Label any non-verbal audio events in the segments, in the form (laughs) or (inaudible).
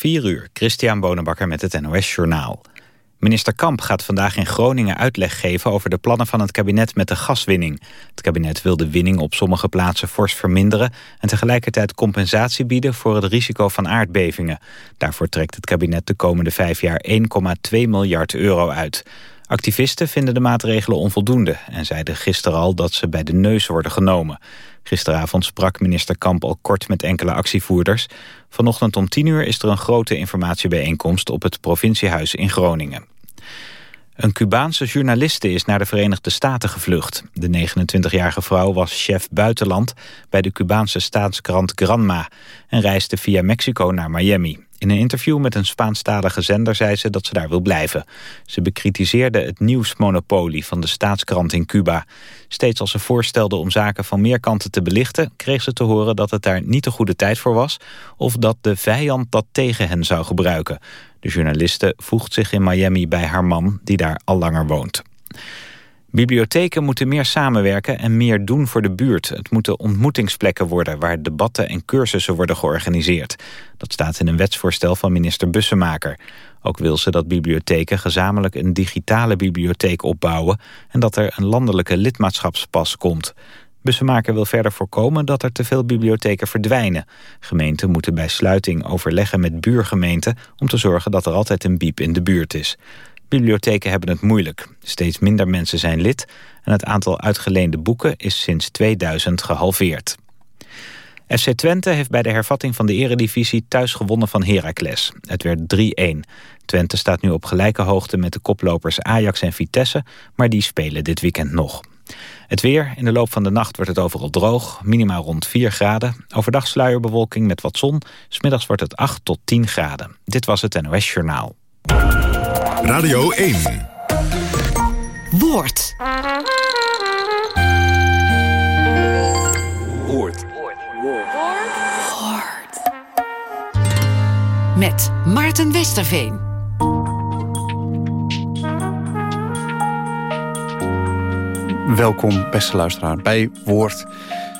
4 uur, Christian Bonenbakker met het NOS Journaal. Minister Kamp gaat vandaag in Groningen uitleg geven over de plannen van het kabinet met de gaswinning. Het kabinet wil de winning op sommige plaatsen fors verminderen... en tegelijkertijd compensatie bieden voor het risico van aardbevingen. Daarvoor trekt het kabinet de komende vijf jaar 1,2 miljard euro uit. Activisten vinden de maatregelen onvoldoende en zeiden gisteren al dat ze bij de neus worden genomen. Gisteravond sprak minister Kamp al kort met enkele actievoerders. Vanochtend om 10 uur is er een grote informatiebijeenkomst op het provinciehuis in Groningen. Een Cubaanse journaliste is naar de Verenigde Staten gevlucht. De 29-jarige vrouw was chef buitenland bij de Cubaanse staatskrant Granma... en reisde via Mexico naar Miami. In een interview met een Spaanstalige zender zei ze dat ze daar wil blijven. Ze bekritiseerde het nieuwsmonopolie van de staatskrant in Cuba. Steeds als ze voorstelde om zaken van meer kanten te belichten... kreeg ze te horen dat het daar niet de goede tijd voor was... of dat de vijand dat tegen hen zou gebruiken. De journaliste voegt zich in Miami bij haar man, die daar al langer woont. Bibliotheken moeten meer samenwerken en meer doen voor de buurt. Het moeten ontmoetingsplekken worden waar debatten en cursussen worden georganiseerd. Dat staat in een wetsvoorstel van minister Bussemaker. Ook wil ze dat bibliotheken gezamenlijk een digitale bibliotheek opbouwen... en dat er een landelijke lidmaatschapspas komt. Bussemaker wil verder voorkomen dat er te veel bibliotheken verdwijnen. Gemeenten moeten bij sluiting overleggen met buurgemeenten... om te zorgen dat er altijd een biep in de buurt is. Bibliotheken hebben het moeilijk. Steeds minder mensen zijn lid en het aantal uitgeleende boeken is sinds 2000 gehalveerd. FC Twente heeft bij de hervatting van de eredivisie thuis gewonnen van Heracles. Het werd 3-1. Twente staat nu op gelijke hoogte met de koplopers Ajax en Vitesse, maar die spelen dit weekend nog. Het weer, in de loop van de nacht wordt het overal droog, minimaal rond 4 graden. Overdag sluierbewolking met wat zon, smiddags wordt het 8 tot 10 graden. Dit was het NOS Journaal. Radio 1. Woord. Woord. Woord. Met Maarten Westerveen. Welkom, beste luisteraar, bij Woord.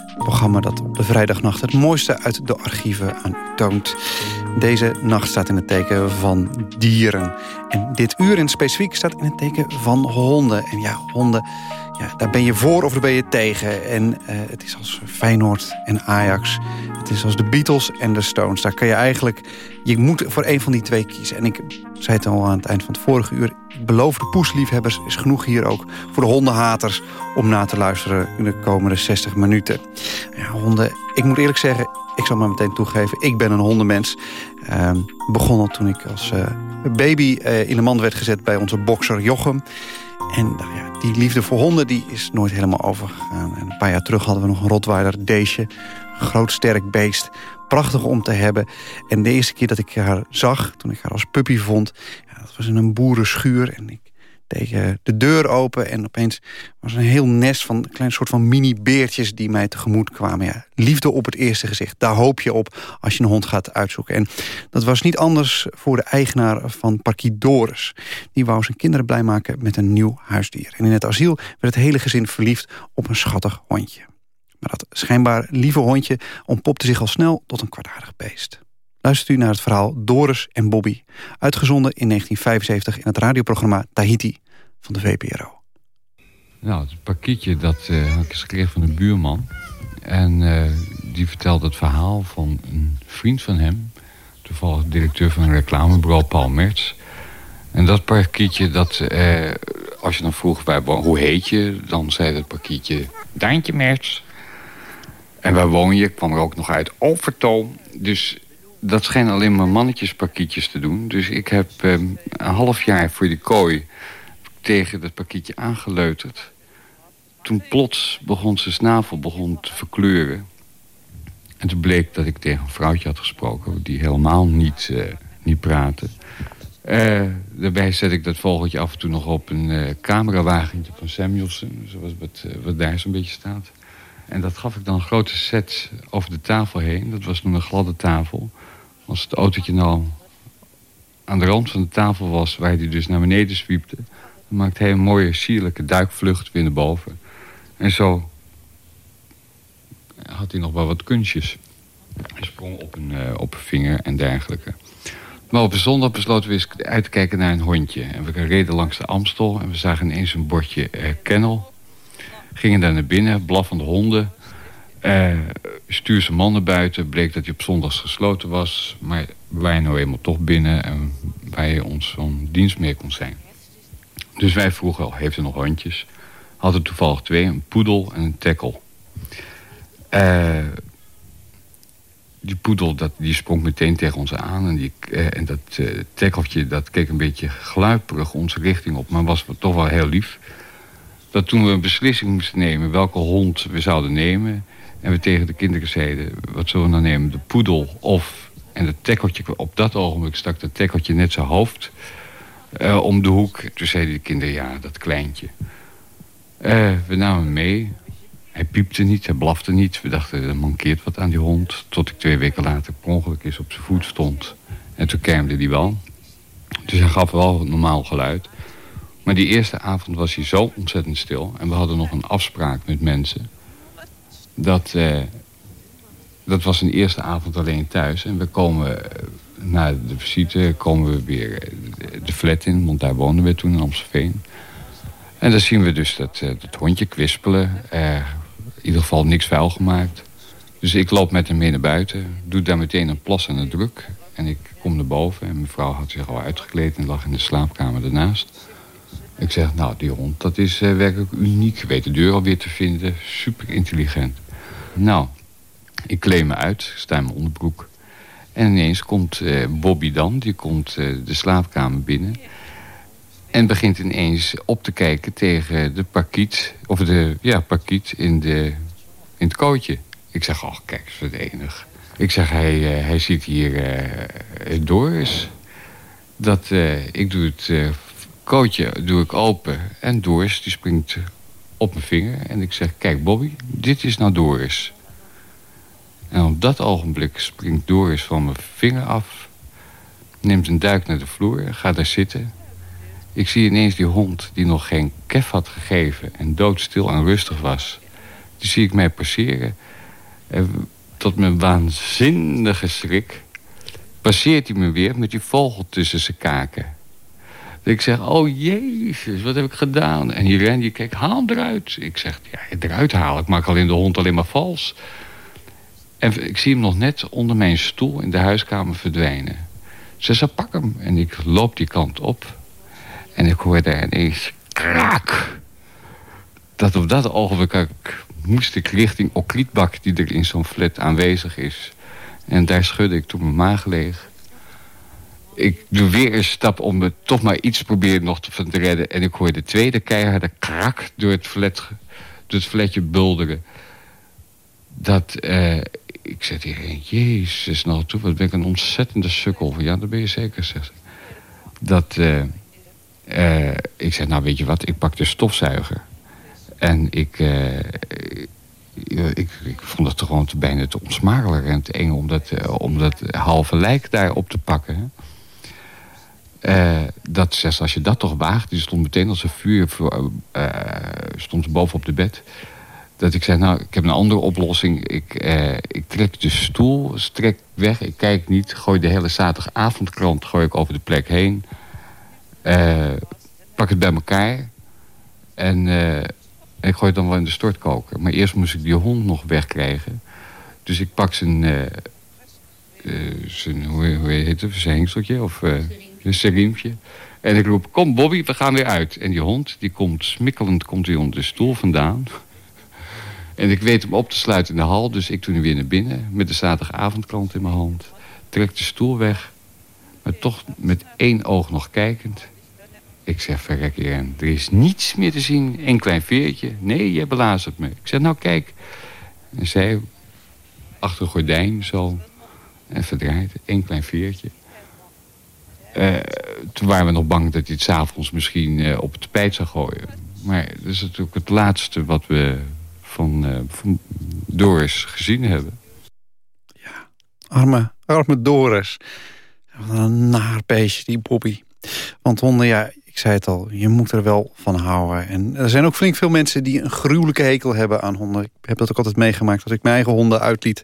Een programma dat op de vrijdagnacht het mooiste uit de archieven aan u toont. Deze nacht staat in het teken van dieren. En dit uur in specifiek staat in het teken van honden. En ja, honden, ja, daar ben je voor of daar ben je tegen. En uh, het is als Feyenoord en Ajax. Het is als de Beatles en de Stones. Daar kan je eigenlijk... Je moet voor een van die twee kiezen. En ik zei het al aan het eind van het vorige uur. Ik beloof de poesliefhebbers is genoeg hier ook voor de hondenhaters... om na te luisteren in de komende 60 minuten. Ja, honden, ik moet eerlijk zeggen... Ik zal maar meteen toegeven, ik ben een hondenmens. Uh, begon al toen ik als uh, baby uh, in de mand werd gezet bij onze bokser Jochem. En nou ja, die liefde voor honden die is nooit helemaal overgegaan. En een paar jaar terug hadden we nog een Rottweiler, Deesje. Groot sterk beest. Prachtig om te hebben. En de eerste keer dat ik haar zag, toen ik haar als puppy vond... Ja, dat was in een boerenschuur. En ik de deur open en opeens was een heel nest van een klein soort van mini-beertjes die mij tegemoet kwamen. Ja, liefde op het eerste gezicht, daar hoop je op als je een hond gaat uitzoeken. En dat was niet anders voor de eigenaar van Parkie Doris. Die wou zijn kinderen blij maken met een nieuw huisdier. En in het asiel werd het hele gezin verliefd op een schattig hondje. Maar dat schijnbaar lieve hondje ontpopte zich al snel tot een kwaadaardig beest. Luistert u naar het verhaal Doris en Bobby. Uitgezonden in 1975 in het radioprogramma Tahiti van de VPRO. Nou, het pakketje dat had ik gekregen van een buurman. En uh, die vertelde het verhaal van een vriend van hem. Toevallig directeur van een reclamebureau, Paul Merts. En dat pakketje, dat, uh, als je dan vroeg bij, hoe heet je... dan zei het pakketje Daantje Merts. En waar woon je? kwam er ook nog uit Overtoom. Dus dat schijnen alleen maar mannetjespakietjes te doen. Dus ik heb eh, een half jaar voor die kooi tegen dat pakietje aangeleuterd. Toen plots begon zijn snavel begon te verkleuren. En toen bleek dat ik tegen een vrouwtje had gesproken... die helemaal niet, uh, niet praatte. Uh, daarbij zet ik dat vogeltje af en toe nog op een uh, camerawagentje van Samuelson... zoals wat, wat daar zo'n beetje staat. En dat gaf ik dan een grote set over de tafel heen. Dat was toen een gladde tafel. Als het autootje nou aan de rand van de tafel was... waar hij dus naar beneden zwiepte... dan maakte hij een mooie, sierlijke duikvlucht weer naar boven. En zo had hij nog wel wat kunstjes. Hij sprong op een, uh, op een vinger en dergelijke. Maar op een zondag besloten we eens uit te kijken naar een hondje. En we reden langs de Amstel en we zagen ineens een bordje uh, kennel. Gingen daar naar binnen, blaffende honden. Uh, stuur zijn man naar buiten. Bleek dat hij op zondags gesloten was. Maar wij nou eenmaal toch binnen. En wij ons zo'n dienst meer kon zijn. Dus wij vroegen al, heeft u nog hondjes? Hadden toevallig twee, een poedel en een tekkel. Uh, die poedel dat, die sprong meteen tegen ons aan. En, die, uh, en dat uh, tekkeltje dat keek een beetje gluiperig onze richting op. Maar was toch wel heel lief. Dat toen we een beslissing moesten nemen welke hond we zouden nemen... en we tegen de kinderen zeiden, wat zullen we nou nemen? De poedel of... En het tekkeltje, op dat ogenblik stak dat tekkeltje net zijn hoofd uh, om de hoek. Toen zeiden de kinderen, ja, dat kleintje. Uh, we namen mee. Hij piepte niet, hij blafte niet. We dachten, er mankeert wat aan die hond. Tot ik twee weken later per ongeluk eens op zijn voet stond. En toen kermde hij wel. Dus hij gaf wel normaal geluid. Maar die eerste avond was hij zo ontzettend stil. En we hadden nog een afspraak met mensen. Dat, uh, dat was een eerste avond alleen thuis. En we komen na de visite komen we weer de flat in. Want daar woonden we toen in Amstelveen. En dan zien we dus dat, dat hondje kwispelen. Uh, in ieder geval niks vuil gemaakt. Dus ik loop met hem mee naar buiten. Doe daar meteen een plas en een druk. En ik kom naar boven. En mijn vrouw had zich al uitgekleed en lag in de slaapkamer ernaast. Ik zeg, nou, die hond, dat is uh, werkelijk uniek. Weet de deur alweer te vinden. Super intelligent. Nou, ik kleed me uit. Sta in mijn onderbroek. En ineens komt uh, Bobby dan. Die komt uh, de slaapkamer binnen. En begint ineens op te kijken tegen de parkiet. Of de, ja, parkiet in, de, in het kootje. Ik zeg, oh, kijk, is wat enig. Ik zeg, hij, hij ziet hier uh, Doris. Dat, ik doe het kootje doe ik open. En Doris die springt op mijn vinger. En ik zeg, kijk Bobby, dit is nou Doris. En op dat ogenblik springt Doris van mijn vinger af. Neemt een duik naar de vloer, gaat daar zitten. Ik zie ineens die hond die nog geen kef had gegeven... en doodstil en rustig was. Die zie ik mij passeren. En tot mijn waanzinnige schrik... passeert hij me weer met die vogel tussen zijn kaken. Dat ik zeg, oh jezus, wat heb ik gedaan? En die ren, die kijkt, haal hem eruit. Ik zeg, ja, eruit halen. Ik maak alleen de hond alleen maar vals. En ik zie hem nog net onder mijn stoel in de huiskamer verdwijnen. Ze zei, pak hem. En ik loop die kant op. En ik hoor daar ineens kraak. Dat op dat ogenblik moest ik richting okrietbak die er in zo'n flat aanwezig is. En daar schudde ik toen mijn maag leeg. Ik doe weer een stap om me toch maar iets proberen nog te, te redden. En ik hoor de tweede keiharde krak door het, flat, door het flatje bulderen. Dat, uh, ik zeg tegen jezus nou toe, wat ben ik een ontzettende sukkel. Ja, dat ben je zeker, zegt Dat, uh, uh, ik zeg, nou weet je wat, ik pak de stofzuiger. En ik, ik, ik, vond het gewoon te bijna te onsmakelijk en te eng om dat, om dat halve lijk daar op te pakken. Dat zegt, als je dat toch waagt, die stond meteen als een vuur, voor, stond boven op de bed dat ik zei, nou, ik heb een andere oplossing. Ik, eh, ik trek de stoel, strek weg, ik kijk niet. Gooi de hele zaterdagavondkrant gooi ik over de plek heen. Uh, pak het bij elkaar. En uh, ik gooi het dan wel in de stortkoker. Maar eerst moest ik die hond nog wegkrijgen. Dus ik pak zijn... Uh, zijn hoe, hoe heet het? Zijn hengseltje of een seriempje. En ik roep, kom Bobby, we gaan weer uit. En die hond, die komt smikkelend komt hij onder de stoel vandaan. En ik weet hem op te sluiten in de hal. Dus ik toen nu weer naar binnen met de zaterdagavondkrant in mijn hand. Trek de stoel weg. Maar toch met één oog nog kijkend. Ik zeg, verrek er is niets meer te zien. Een klein veertje. Nee, jij belazert me. Ik zeg, nou kijk. En zij achter een gordijn zo. En verdraaid. Eén klein veertje. Uh, toen waren we nog bang dat hij het s'avonds misschien uh, op het tapijt zou gooien. Maar dat is natuurlijk het laatste wat we van, uh, van Doris gezien hebben. Ja, arme, arme Doris. Wat een naar beestje, die Bobby. Want honden, ja, ik zei het al, je moet er wel van houden. En er zijn ook flink veel mensen die een gruwelijke hekel hebben aan honden. Ik heb dat ook altijd meegemaakt als ik mijn eigen honden uitliet.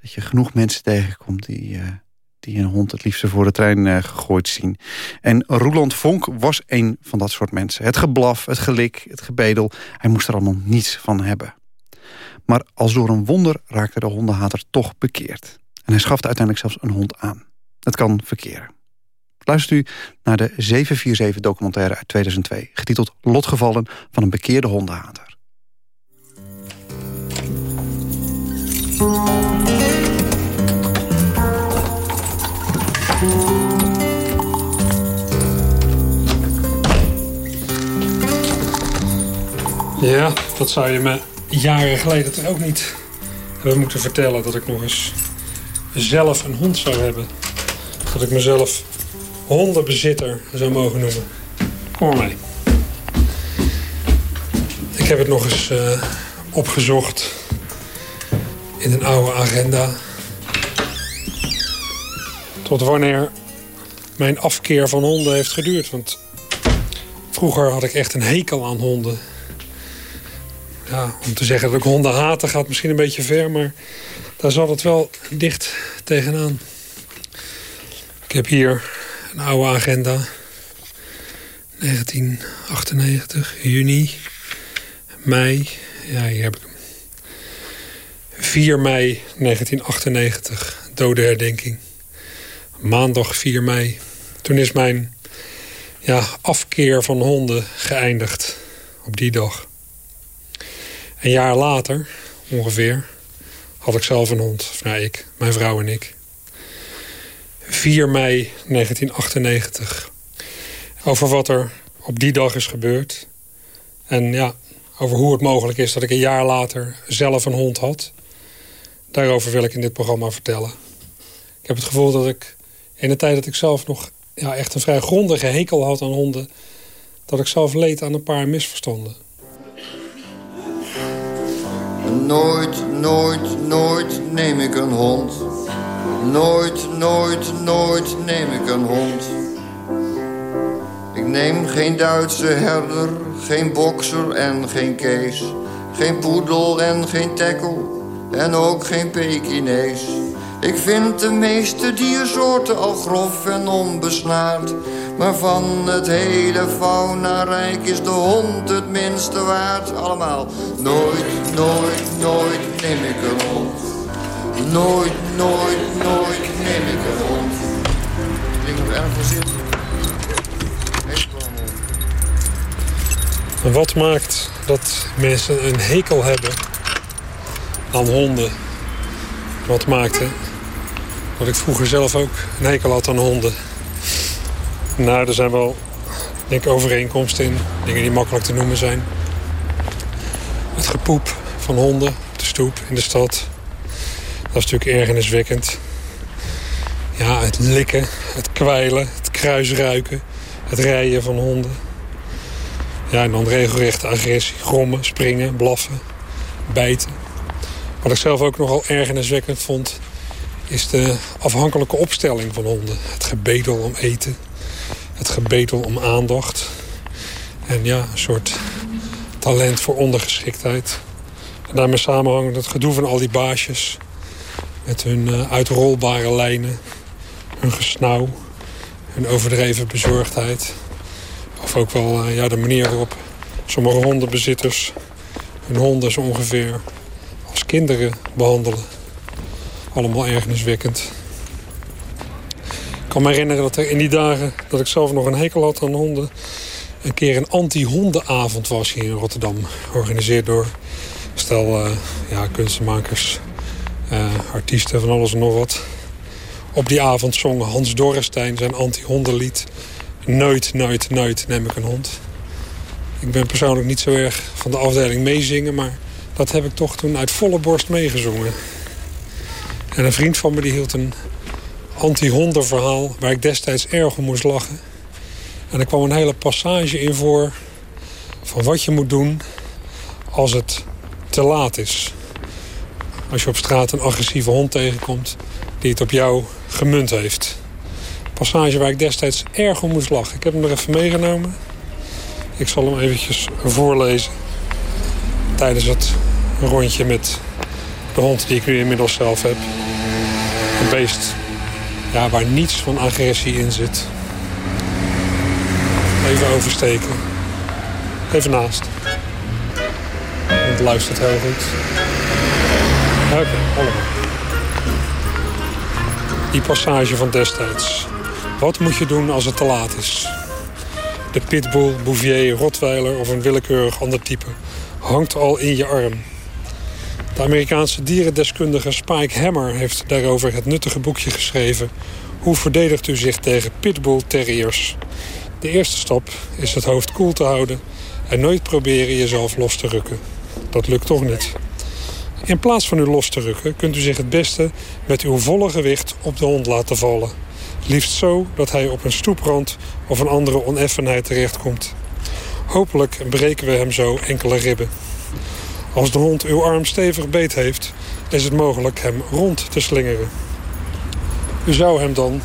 Dat je genoeg mensen tegenkomt die, die een hond het liefste voor de trein uh, gegooid zien. En Roeland Vonk was een van dat soort mensen. Het geblaf, het gelik, het gebedel, hij moest er allemaal niets van hebben. Maar als door een wonder raakte de hondenhater toch bekeerd. En hij schafte uiteindelijk zelfs een hond aan. Het kan verkeren. Luistert u naar de 747 documentaire uit 2002... getiteld Lotgevallen van een bekeerde hondenhater. Ja, dat zou je me jaren geleden toch ook niet hebben moeten vertellen... dat ik nog eens zelf een hond zou hebben. Dat ik mezelf hondenbezitter zou mogen noemen. Hoor mij. Ik heb het nog eens uh, opgezocht in een oude agenda. Tot wanneer mijn afkeer van honden heeft geduurd. Want vroeger had ik echt een hekel aan honden. Ja, om te zeggen dat ik honden haten gaat misschien een beetje ver, maar daar zat het wel dicht tegenaan. Ik heb hier een oude agenda. 1998, juni, mei. Ja, hier heb ik hem. 4 mei 1998, dode herdenking. Maandag 4 mei. Toen is mijn ja, afkeer van honden geëindigd. Op die dag. Een jaar later, ongeveer, had ik zelf een hond. Nou, ik, mijn vrouw en ik. 4 mei 1998. Over wat er op die dag is gebeurd. En ja, over hoe het mogelijk is dat ik een jaar later zelf een hond had. Daarover wil ik in dit programma vertellen. Ik heb het gevoel dat ik in de tijd dat ik zelf nog ja, echt een vrij grondige hekel had aan honden... dat ik zelf leed aan een paar misverstanden. Nooit, nooit, nooit neem ik een hond. Nooit, nooit, nooit neem ik een hond. Ik neem geen Duitse herder, geen bokser en geen kees. Geen poedel en geen tekkel en ook geen Pekinees. Ik vind de meeste diersoorten al grof en onbesnaard. Maar van het hele fauna-rijk is de hond het minste waard. Allemaal, nooit, nooit, nooit neem ik een hond. Nooit, nooit, nooit neem ik een hond. Ergens zitten. En wat maakt dat mensen een hekel hebben aan honden. Wat maakte dat ik vroeger zelf ook een hekel had aan honden. Nou, er zijn wel denk ik, overeenkomsten in. Dingen die makkelijk te noemen zijn. Het gepoep van honden op de stoep in de stad. Dat is natuurlijk ergerniswekkend. Ja, het likken, het kwijlen, het kruisruiken, het rijden van honden. Ja, en dan regelrechte agressie, grommen, springen, blaffen, bijten. Wat ik zelf ook nogal ergerniswekkend vond... is de afhankelijke opstelling van honden. Het gebedel om eten. Het gebedel om aandacht. En ja, een soort talent voor ondergeschiktheid. En daarmee samenhangend het gedoe van al die baasjes. Met hun uh, uitrolbare lijnen. Hun gesnauw. Hun overdreven bezorgdheid. Of ook wel uh, ja, de manier waarop sommige hondenbezitters... hun honden zo ongeveer als kinderen behandelen. Allemaal ergerniswekkend. Ik kan me herinneren dat er in die dagen dat ik zelf nog een hekel had aan honden... een keer een anti-hondenavond was hier in Rotterdam. Georganiseerd door stel uh, ja, kunstenmakers, uh, artiesten van alles en nog wat. Op die avond zong Hans Dorrestein zijn anti-hondenlied. Nooit, nooit, nooit neem ik een hond. Ik ben persoonlijk niet zo erg van de afdeling meezingen... maar dat heb ik toch toen uit volle borst meegezongen. En een vriend van me die hield een anti-hondenverhaal... waar ik destijds erg om moest lachen. En er kwam een hele passage in voor... van wat je moet doen als het te laat is. Als je op straat een agressieve hond tegenkomt... die het op jou gemunt heeft. Passage waar ik destijds erg om moest lachen. Ik heb hem er even meegenomen. Ik zal hem eventjes voorlezen. Tijdens het rondje met de hond die ik nu inmiddels zelf heb. Een beest Ja, waar niets van agressie in zit. Even oversteken. Even naast. Het luistert heel goed. Oké, allemaal. Die passage van destijds. Wat moet je doen als het te laat is? De pitbull, bouvier, rottweiler of een willekeurig ander type hangt al in je arm. De Amerikaanse dierendeskundige Spike Hammer heeft daarover het nuttige boekje geschreven... Hoe verdedigt u zich tegen pitbull terriers? De eerste stap is het hoofd koel te houden... en nooit proberen jezelf los te rukken. Dat lukt toch niet. In plaats van u los te rukken kunt u zich het beste met uw volle gewicht op de hond laten vallen. Liefst zo dat hij op een stoeprand of een andere oneffenheid terechtkomt. Hopelijk breken we hem zo enkele ribben. Als de hond uw arm stevig beet heeft, is het mogelijk hem rond te slingeren. U zou hem dan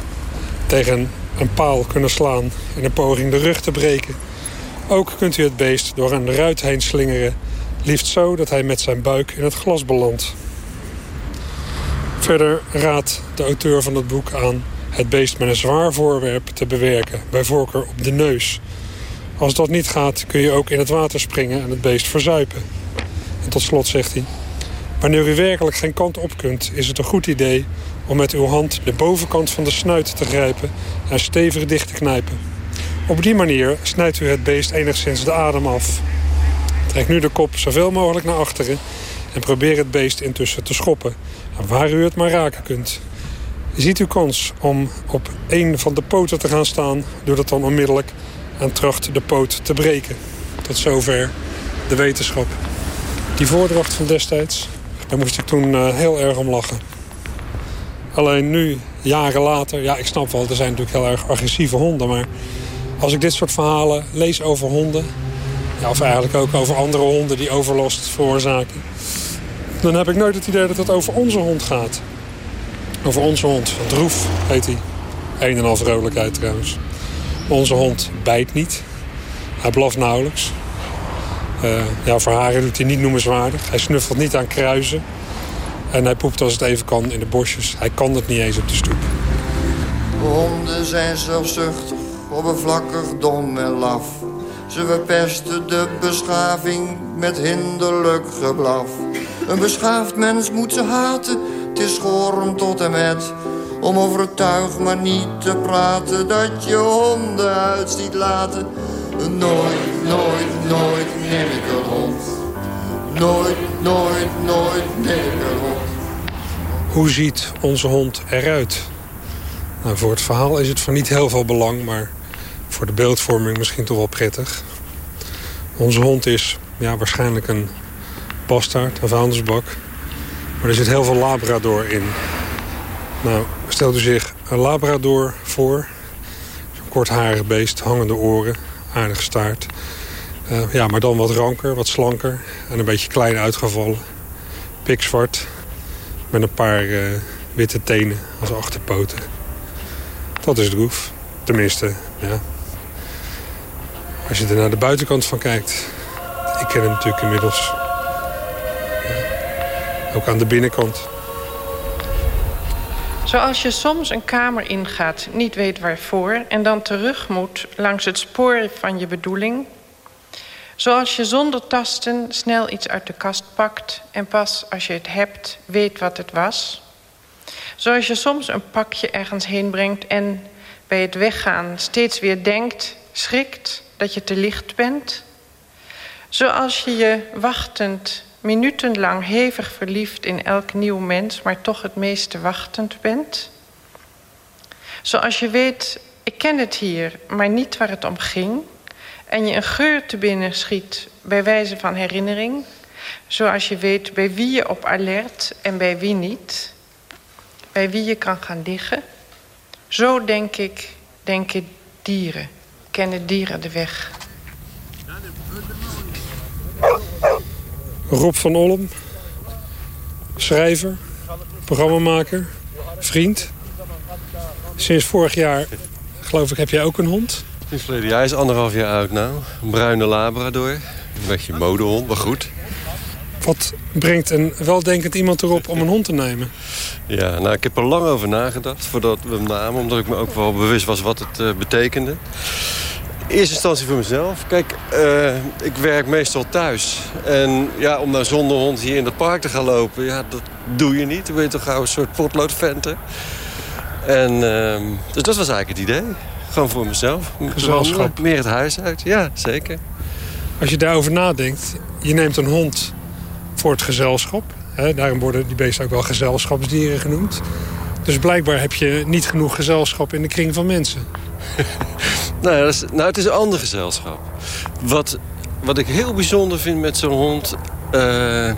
tegen een paal kunnen slaan in een poging de rug te breken. Ook kunt u het beest door een ruit heen slingeren, liefst zo dat hij met zijn buik in het glas belandt. Verder raadt de auteur van het boek aan het beest met een zwaar voorwerp te bewerken, bij voorkeur op de neus. Als dat niet gaat, kun je ook in het water springen en het beest verzuipen. Tot slot zegt hij... Wanneer u werkelijk geen kant op kunt, is het een goed idee om met uw hand de bovenkant van de snuit te grijpen en stevig dicht te knijpen. Op die manier snijdt u het beest enigszins de adem af. Trek nu de kop zoveel mogelijk naar achteren en probeer het beest intussen te schoppen, waar u het maar raken kunt. Ziet u kans om op een van de poten te gaan staan, doe dat dan onmiddellijk en tracht de poot te breken. Tot zover de wetenschap. Die voordracht van destijds, daar moest ik toen uh, heel erg om lachen. Alleen nu, jaren later, ja, ik snap wel, er zijn natuurlijk heel erg agressieve honden. Maar als ik dit soort verhalen lees over honden... Ja, of eigenlijk ook over andere honden die overlast veroorzaken... dan heb ik nooit het idee dat het over onze hond gaat. Over onze hond. Droef heet hij. Een en al vrolijkheid trouwens. Onze hond bijt niet. Hij blaft nauwelijks. Uh, ja, voor haren doet hij niet noemenswaardig. Hij snuffelt niet aan kruisen. En hij poept als het even kan in de bosjes. Hij kan het niet eens op de stoep. Honden zijn zelfzuchtig, oppervlakkig, dom en laf. Ze verpesten de beschaving met hinderlijk geblaf. Een beschaafd mens moet ze haten, het is schorm tot en met. Om overtuig maar niet te praten dat je honden uit ziet laten. Nooit, nooit, nooit neem ik een hond. Nooit, nooit, nooit neem ik hond. Hoe ziet onze hond eruit? Nou, voor het verhaal is het van niet heel veel belang, maar voor de beeldvorming misschien toch wel prettig. Onze hond is ja, waarschijnlijk een bastaard, een vuilnisbak. Maar er zit heel veel labrador in. Nou, stelt u zich een labrador voor. Een kortharig beest, hangende oren, aardige staart. Uh, ja, maar dan wat ranker, wat slanker en een beetje klein uitgevallen. Pikzwart, met een paar uh, witte tenen als achterpoten. Dat is droef. Tenminste, ja. Als je er naar de buitenkant van kijkt. Ik ken hem natuurlijk inmiddels. Ja. Ook aan de binnenkant. Zoals je soms een kamer ingaat, niet weet waarvoor... en dan terug moet langs het spoor van je bedoeling... Zoals je zonder tasten snel iets uit de kast pakt... en pas als je het hebt weet wat het was. Zoals je soms een pakje ergens heen brengt... en bij het weggaan steeds weer denkt, schrikt dat je te licht bent. Zoals je je wachtend minutenlang hevig verliefd in elk nieuw mens... maar toch het meeste wachtend bent. Zoals je weet, ik ken het hier, maar niet waar het om ging en je een geur te binnen schiet bij wijze van herinnering, zoals je weet bij wie je op alert en bij wie niet, bij wie je kan gaan liggen. Zo denk ik, denken dieren, kennen dieren de weg. Rob van Olm, schrijver, programmamaker, vriend. Sinds vorig jaar, geloof ik, heb jij ook een hond? Sinds verleden jaar is anderhalf jaar oud nou. Een bruine labrador. Een beetje modehond, maar goed. Wat brengt een weldenkend iemand erop om een hond te nemen? Ja, nou, ik heb er lang over nagedacht voordat we hem namen. Omdat ik me ook wel bewust was wat het uh, betekende. Eerste instantie voor mezelf. Kijk, uh, ik werk meestal thuis. En ja, om nou zonder hond hier in het park te gaan lopen... ja, dat doe je niet. Dan ben je toch gauw een soort potloodventen. En uh, dus dat was eigenlijk het idee. Gewoon voor mezelf. Gezelschap. Meer het huis uit, ja, zeker. Als je daarover nadenkt, je neemt een hond voor het gezelschap. Hè, daarom worden die beesten ook wel gezelschapsdieren genoemd. Dus blijkbaar heb je niet genoeg gezelschap in de kring van mensen. (laughs) nou, nou, het is een ander gezelschap. Wat, wat ik heel bijzonder vind met zo'n hond... Uh,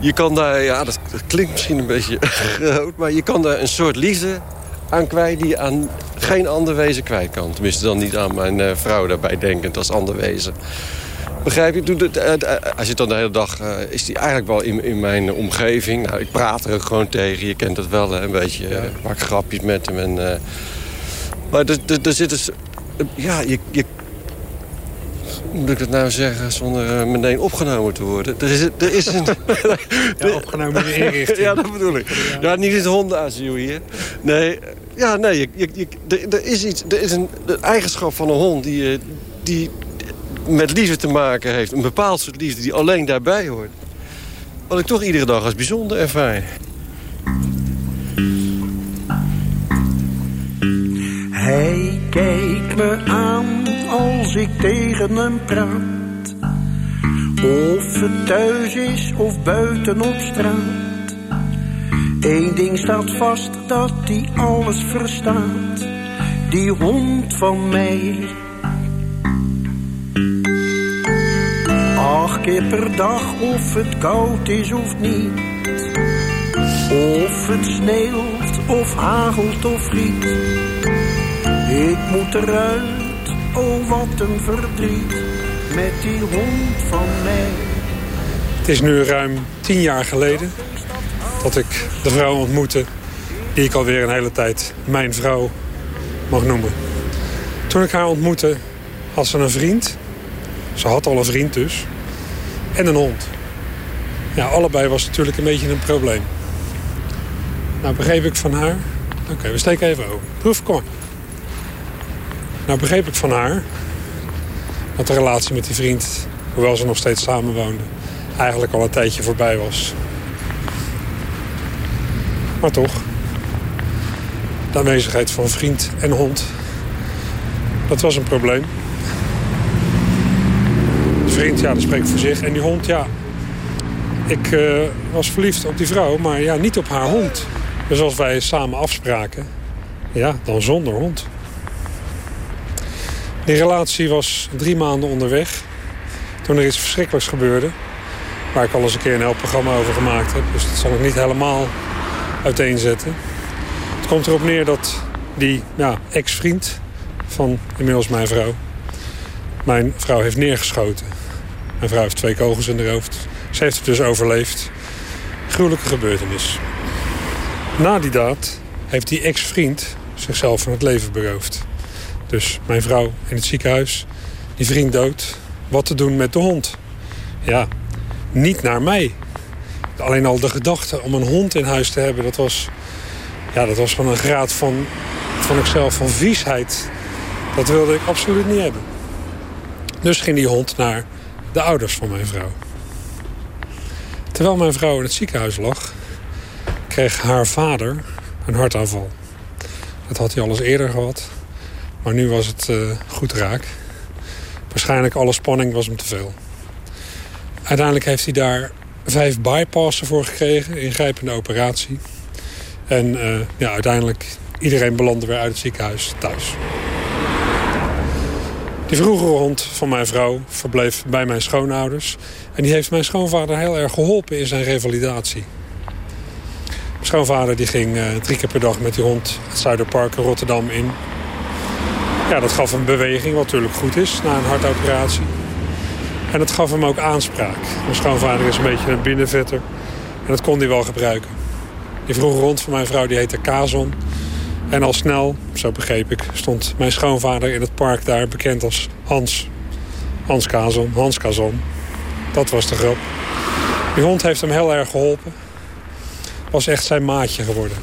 je kan daar, ja, dat, dat, klinkt misschien een beetje (laughs) groot... maar je kan daar een soort liefde aan kwijt... die je aan geen ander wezen kwijt kan. Tenminste dan niet aan mijn uh, vrouw daarbij denkend als ander wezen. Begrijp je? Als je dan de hele dag... Uh, is die eigenlijk wel in, in mijn omgeving. Nou, ik praat er ook gewoon tegen. Je kent het wel, hè? een beetje. Uh, maak grapjes met hem. En, maar er zit dus... ja, je, je hoe moet ik het nou zeggen zonder uh, meteen opgenomen te worden? Er is, er is een... (laughs) ja, opgenomen in inrichting. ja, dat bedoel ik. Ja, niet in het hondenasiel hier. Nee, ja, nee je, je, je, er, er, is iets, er is een eigenschap van een hond die, die met liefde te maken heeft. Een bepaald soort liefde die alleen daarbij hoort. Wat ik toch iedere dag als bijzonder ervaar. Hij kijkt me aan als ik tegen hem praat. Of het thuis is of buiten op straat. Eén ding staat vast dat hij alles verstaat. Die hond van mij. Acht keer per dag of het koud is of niet. Of het sneeuwt of hagelt of giet. Ik moet eruit, oh wat een verdriet. Met die hond van mij. Het is nu ruim tien jaar geleden dat ik de vrouw ontmoette... die ik alweer een hele tijd mijn vrouw mag noemen. Toen ik haar ontmoette had ze een vriend. Ze had al een vriend dus en een hond. Ja, allebei was natuurlijk een beetje een probleem. Nou begreep ik van haar... Oké, we steken even over. Proef, kom Nou begreep ik van haar... dat de relatie met die vriend, hoewel ze nog steeds samenwoonden... eigenlijk al een tijdje voorbij was. Maar toch... de aanwezigheid van vriend en hond... dat was een probleem vriend, ja, dat spreekt voor zich. En die hond, ja... Ik uh, was verliefd op die vrouw, maar ja, niet op haar hond. Dus als wij samen afspraken, ja, dan zonder hond. Die relatie was drie maanden onderweg. Toen er iets verschrikkelijks gebeurde. Waar ik al eens een keer een heel programma over gemaakt heb. Dus dat zal ik niet helemaal uiteenzetten. Het komt erop neer dat die ex-vriend van inmiddels mijn vrouw... mijn vrouw heeft neergeschoten. Mijn vrouw heeft twee kogels in haar hoofd. Ze heeft het dus overleefd. Gruwelijke gebeurtenis. Na die daad heeft die ex-vriend zichzelf van het leven beroofd. Dus mijn vrouw in het ziekenhuis, die vriend dood. Wat te doen met de hond? Ja, niet naar mij. Alleen al de gedachte om een hond in huis te hebben... dat was, ja, dat was van een graad van, van ikzelf, van viesheid. Dat wilde ik absoluut niet hebben. Dus ging die hond naar de ouders van mijn vrouw. Terwijl mijn vrouw in het ziekenhuis lag... kreeg haar vader een hartaanval. Dat had hij al eens eerder gehad. Maar nu was het uh, goed raak. Waarschijnlijk alle spanning was hem te veel. Uiteindelijk heeft hij daar vijf bypassen voor gekregen. Ingrijpende operatie. En uh, ja, uiteindelijk iedereen belandde weer uit het ziekenhuis thuis. Die vroegere hond van mijn vrouw verbleef bij mijn schoonouders. En die heeft mijn schoonvader heel erg geholpen in zijn revalidatie. Mijn schoonvader die ging uh, drie keer per dag met die hond het Zuiderpark in Rotterdam in. Ja, dat gaf hem beweging, wat natuurlijk goed is na een hartoperatie. En dat gaf hem ook aanspraak. Mijn schoonvader is een beetje een binnenvetter. En dat kon hij wel gebruiken. Die vroege hond van mijn vrouw die heette Kazon. En al snel, zo begreep ik, stond mijn schoonvader in het park daar bekend als Hans. Hans Kazon, Hans Kazon. Dat was de grap. Die hond heeft hem heel erg geholpen. Was echt zijn maatje geworden.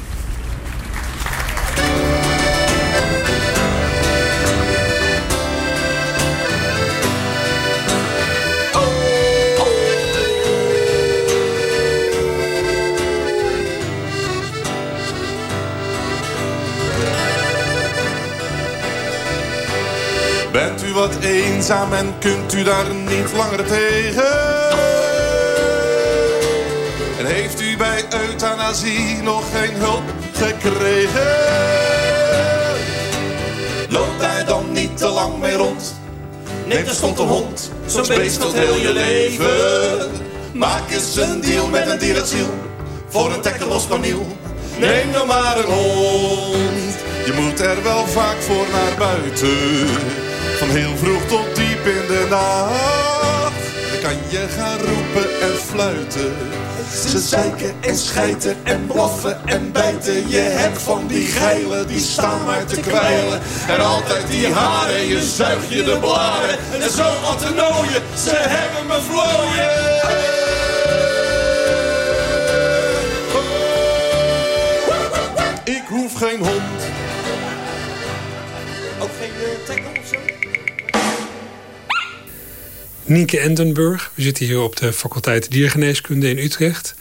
En kunt u daar niet langer tegen? En heeft u bij euthanasie nog geen hulp gekregen? Loopt daar dan niet te lang mee rond? Neem er stond een hond, zo'n beest tot heel je leven. Maak eens een deal met een dierenziel, voor een tekkelos paniel. Neem dan maar een hond, je moet er wel vaak voor naar buiten. Van heel vroeg tot diep in de nacht. Dan kan je gaan roepen en fluiten. Ze zeiken en schijten en blaffen en bijten. Je hebt van die geilen, die staan maar te kwijlen. En altijd die haren, je zuigt je de blaren. En zo attenooien, ze hebben me vlooien. Ik hoef geen hond. Ook geen uh, Nienke Endenburg. We zitten hier op de faculteit diergeneeskunde in Utrecht.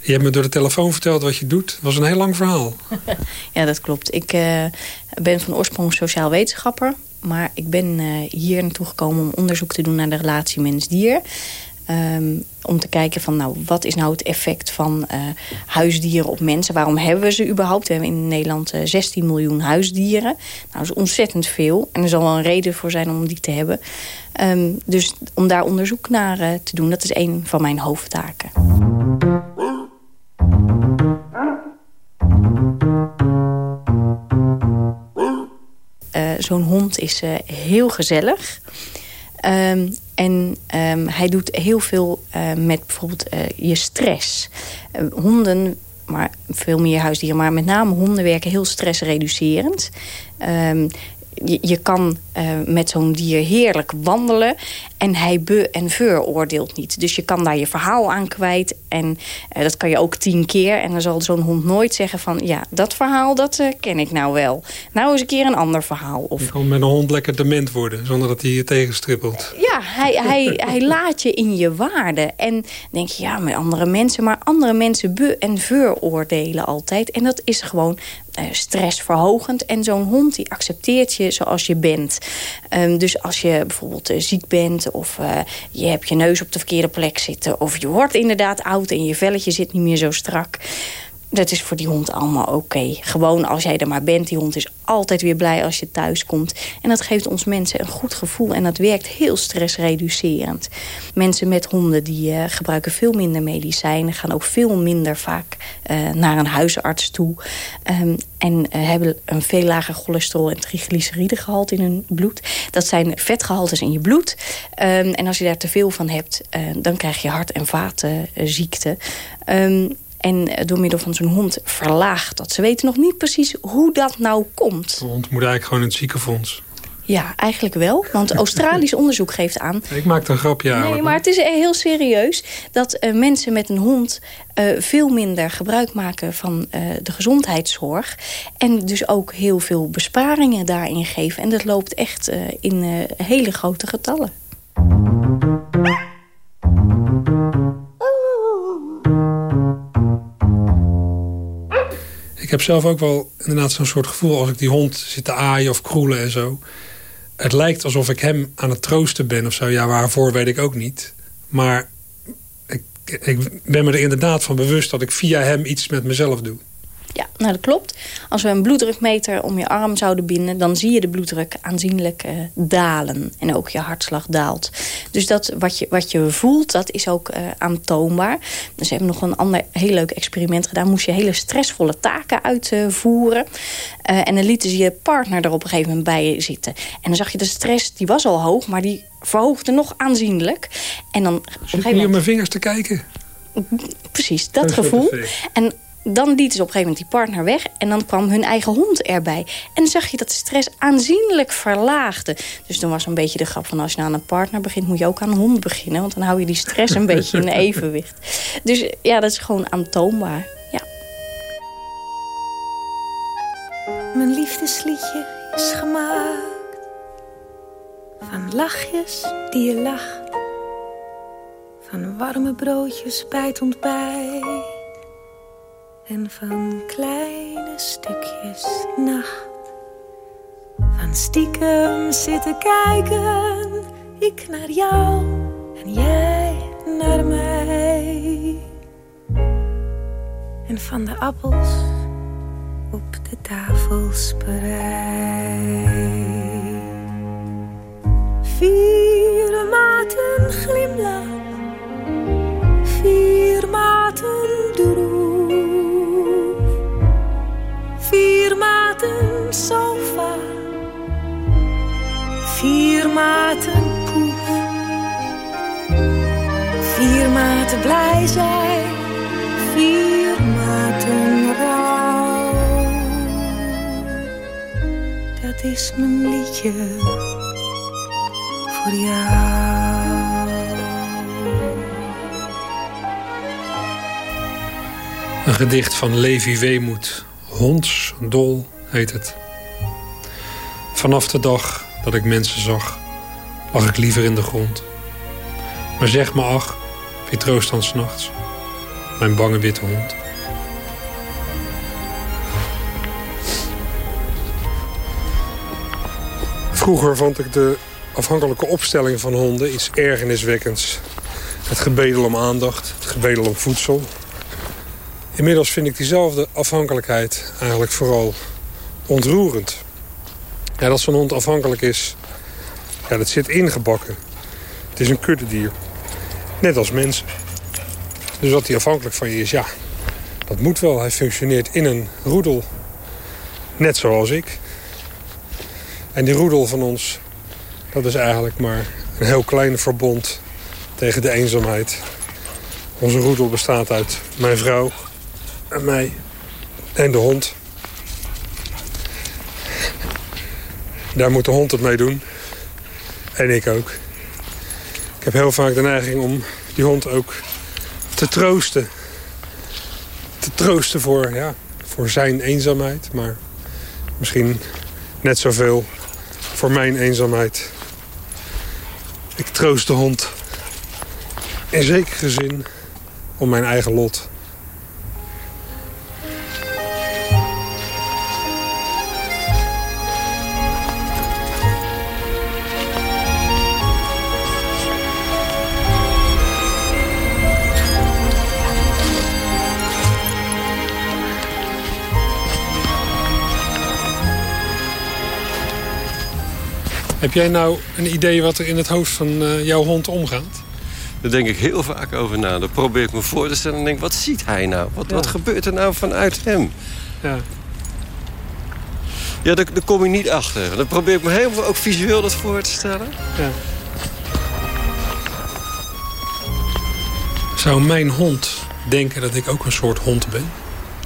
Je hebt me door de telefoon verteld wat je doet. Dat was een heel lang verhaal. (laughs) ja, dat klopt. Ik uh, ben van oorsprong sociaal wetenschapper. Maar ik ben uh, hier naartoe gekomen om onderzoek te doen naar de relatie mens-dier. Um, om te kijken van nou, wat is nou het effect van uh, huisdieren op mensen. Waarom hebben we ze überhaupt? We hebben in Nederland uh, 16 miljoen huisdieren. Nou, dat is ontzettend veel. En er zal wel een reden voor zijn om die te hebben. Um, dus om daar onderzoek naar uh, te doen, dat is een van mijn hoofdtaken. Zo'n hond is heel gezellig. Um, en um, hij doet heel veel uh, met bijvoorbeeld uh, je stress. Uh, honden, maar veel meer huisdieren... maar met name honden werken heel stressreducerend. Um, je, je, kan uh, met zo'n dier heerlijk wandelen. En hij be- en veroordeelt niet. Dus je kan daar je verhaal aan kwijt. En uh, dat kan je ook tien keer. En dan zal zo'n hond nooit zeggen van... ja, dat verhaal, dat uh, ken ik nou wel. Nou eens een keer een ander verhaal. Of... Je kan met een hond lekker dement worden. Zonder dat hij je tegenstrippelt. Ja, hij, hij, hij laat je in je waarde. En denk je, ja, met andere mensen. Maar andere mensen be- en veroordelen altijd. En dat is gewoon stressverhogend. En zo'n hond die accepteert je zoals je bent. Um, dus als je bijvoorbeeld uh, ziek bent... of uh, je hebt je neus op de verkeerde plek zitten... of je wordt inderdaad oud en je velletje zit niet meer zo strak... Dat is voor die hond allemaal oké. Gewoon als jij er maar bent. Die hond is altijd weer blij als je thuis komt. En dat geeft ons mensen een goed gevoel. En dat werkt heel stressreducerend. Mensen met honden die uh, gebruiken veel minder medicijnen. Gaan ook veel minder vaak uh, naar een huisarts toe. Um, en uh, hebben een veel lager cholesterol en triglyceridegehalte in hun bloed. Dat zijn vetgehaltes in je bloed. Um, en als je daar te veel van hebt, dan krijg je hart- en vaatziekten. Um, en door middel van zo'n hond verlaagt dat. Ze weten nog niet precies hoe dat nou komt. De hond moet eigenlijk gewoon in het ziekenfonds. Ja, eigenlijk wel. Want (laughs) Australisch onderzoek geeft aan... Ik maak een grapje aan. Nee, maar het is heel serieus... dat uh, mensen met een hond uh, veel minder gebruik maken van uh, de gezondheidszorg. En dus ook heel veel besparingen daarin geven. En dat loopt echt in hele grote getallen. Heb zelf ook wel inderdaad zo'n soort gevoel... als ik die hond zit te aaien of kroelen en zo. Het lijkt alsof ik hem aan het troosten ben of zo. Ja, waarvoor weet ik ook niet. Maar ik, ik ben me er inderdaad van bewust... dat ik via hem iets met mezelf doe. Ja, nou dat klopt. Als we een bloeddrukmeter om je arm zouden binden... dan zie je de bloeddruk aanzienlijk uh, dalen. En ook je hartslag daalt. Dus dat wat je, wat je voelt, dat is ook uh, aantoonbaar. Dus we hebben nog een ander heel leuk experiment gedaan. Moest je hele stressvolle taken uitvoeren. Uh, en dan lieten ze je partner er op een gegeven moment bij zitten. En dan zag je de stress, die was al hoog... maar die verhoogde nog aanzienlijk. En dan, Zit niet om mijn vingers te kijken? Precies, dat gevoel. En dan lieten ze op een gegeven moment die partner weg... en dan kwam hun eigen hond erbij. En dan zag je dat de stress aanzienlijk verlaagde. Dus dan was een beetje de grap van... als je nou aan een partner begint, moet je ook aan een hond beginnen. Want dan hou je die stress een beetje in (laughs) evenwicht. Dus ja, dat is gewoon aantoonbaar. Ja. Mijn liefdesliedje is gemaakt van lachjes die je lacht. Van warme broodjes bij het ontbijt. En van kleine stukjes nacht. Van stiekem zitten kijken. Ik naar jou en jij naar mij. En van de appels op de tafels bereid. Vier maten glimlach, sofa, vier maten poef, vier maten blij zijn, vier maten rouw. Dat is mijn liedje voor jou. Een gedicht van Levi Weemoed. Hondsdol heet het. Vanaf de dag dat ik mensen zag, lag ik liever in de grond. Maar zeg me ach, wie troost dan s'nachts, mijn bange witte hond. Vroeger vond ik de afhankelijke opstelling van honden iets ergerniswekkends. Het gebedel om aandacht, het gebedel om voedsel. Inmiddels vind ik diezelfde afhankelijkheid eigenlijk vooral ontroerend. Ja, dat zo'n hond afhankelijk is, ja, dat zit ingebakken. Het is een kuddedier. Net als mensen. Dus wat hij afhankelijk van je is, ja, dat moet wel. Hij functioneert in een roedel. Net zoals ik. En die roedel van ons, dat is eigenlijk maar een heel klein verbond tegen de eenzaamheid. Onze roedel bestaat uit mijn vrouw en mij en de hond. Daar moet de hond het mee doen. En ik ook. Ik heb heel vaak de neiging om die hond ook te troosten. Te troosten voor, ja, voor zijn eenzaamheid. Maar misschien net zoveel voor mijn eenzaamheid. Ik troost de hond. In zekere zin om mijn eigen lot. Heb jij nou een idee wat er in het hoofd van uh, jouw hond omgaat? Daar denk ik heel vaak over na. Dan probeer ik me voor te stellen en denk, wat ziet hij nou? Wat, Ja. wat gebeurt er nou vanuit hem? Ja. Ja, daar, daar kom je niet achter. Dan probeer ik me helemaal ook visueel dat voor te stellen. Ja. Zou mijn hond denken dat ik ook een soort hond ben?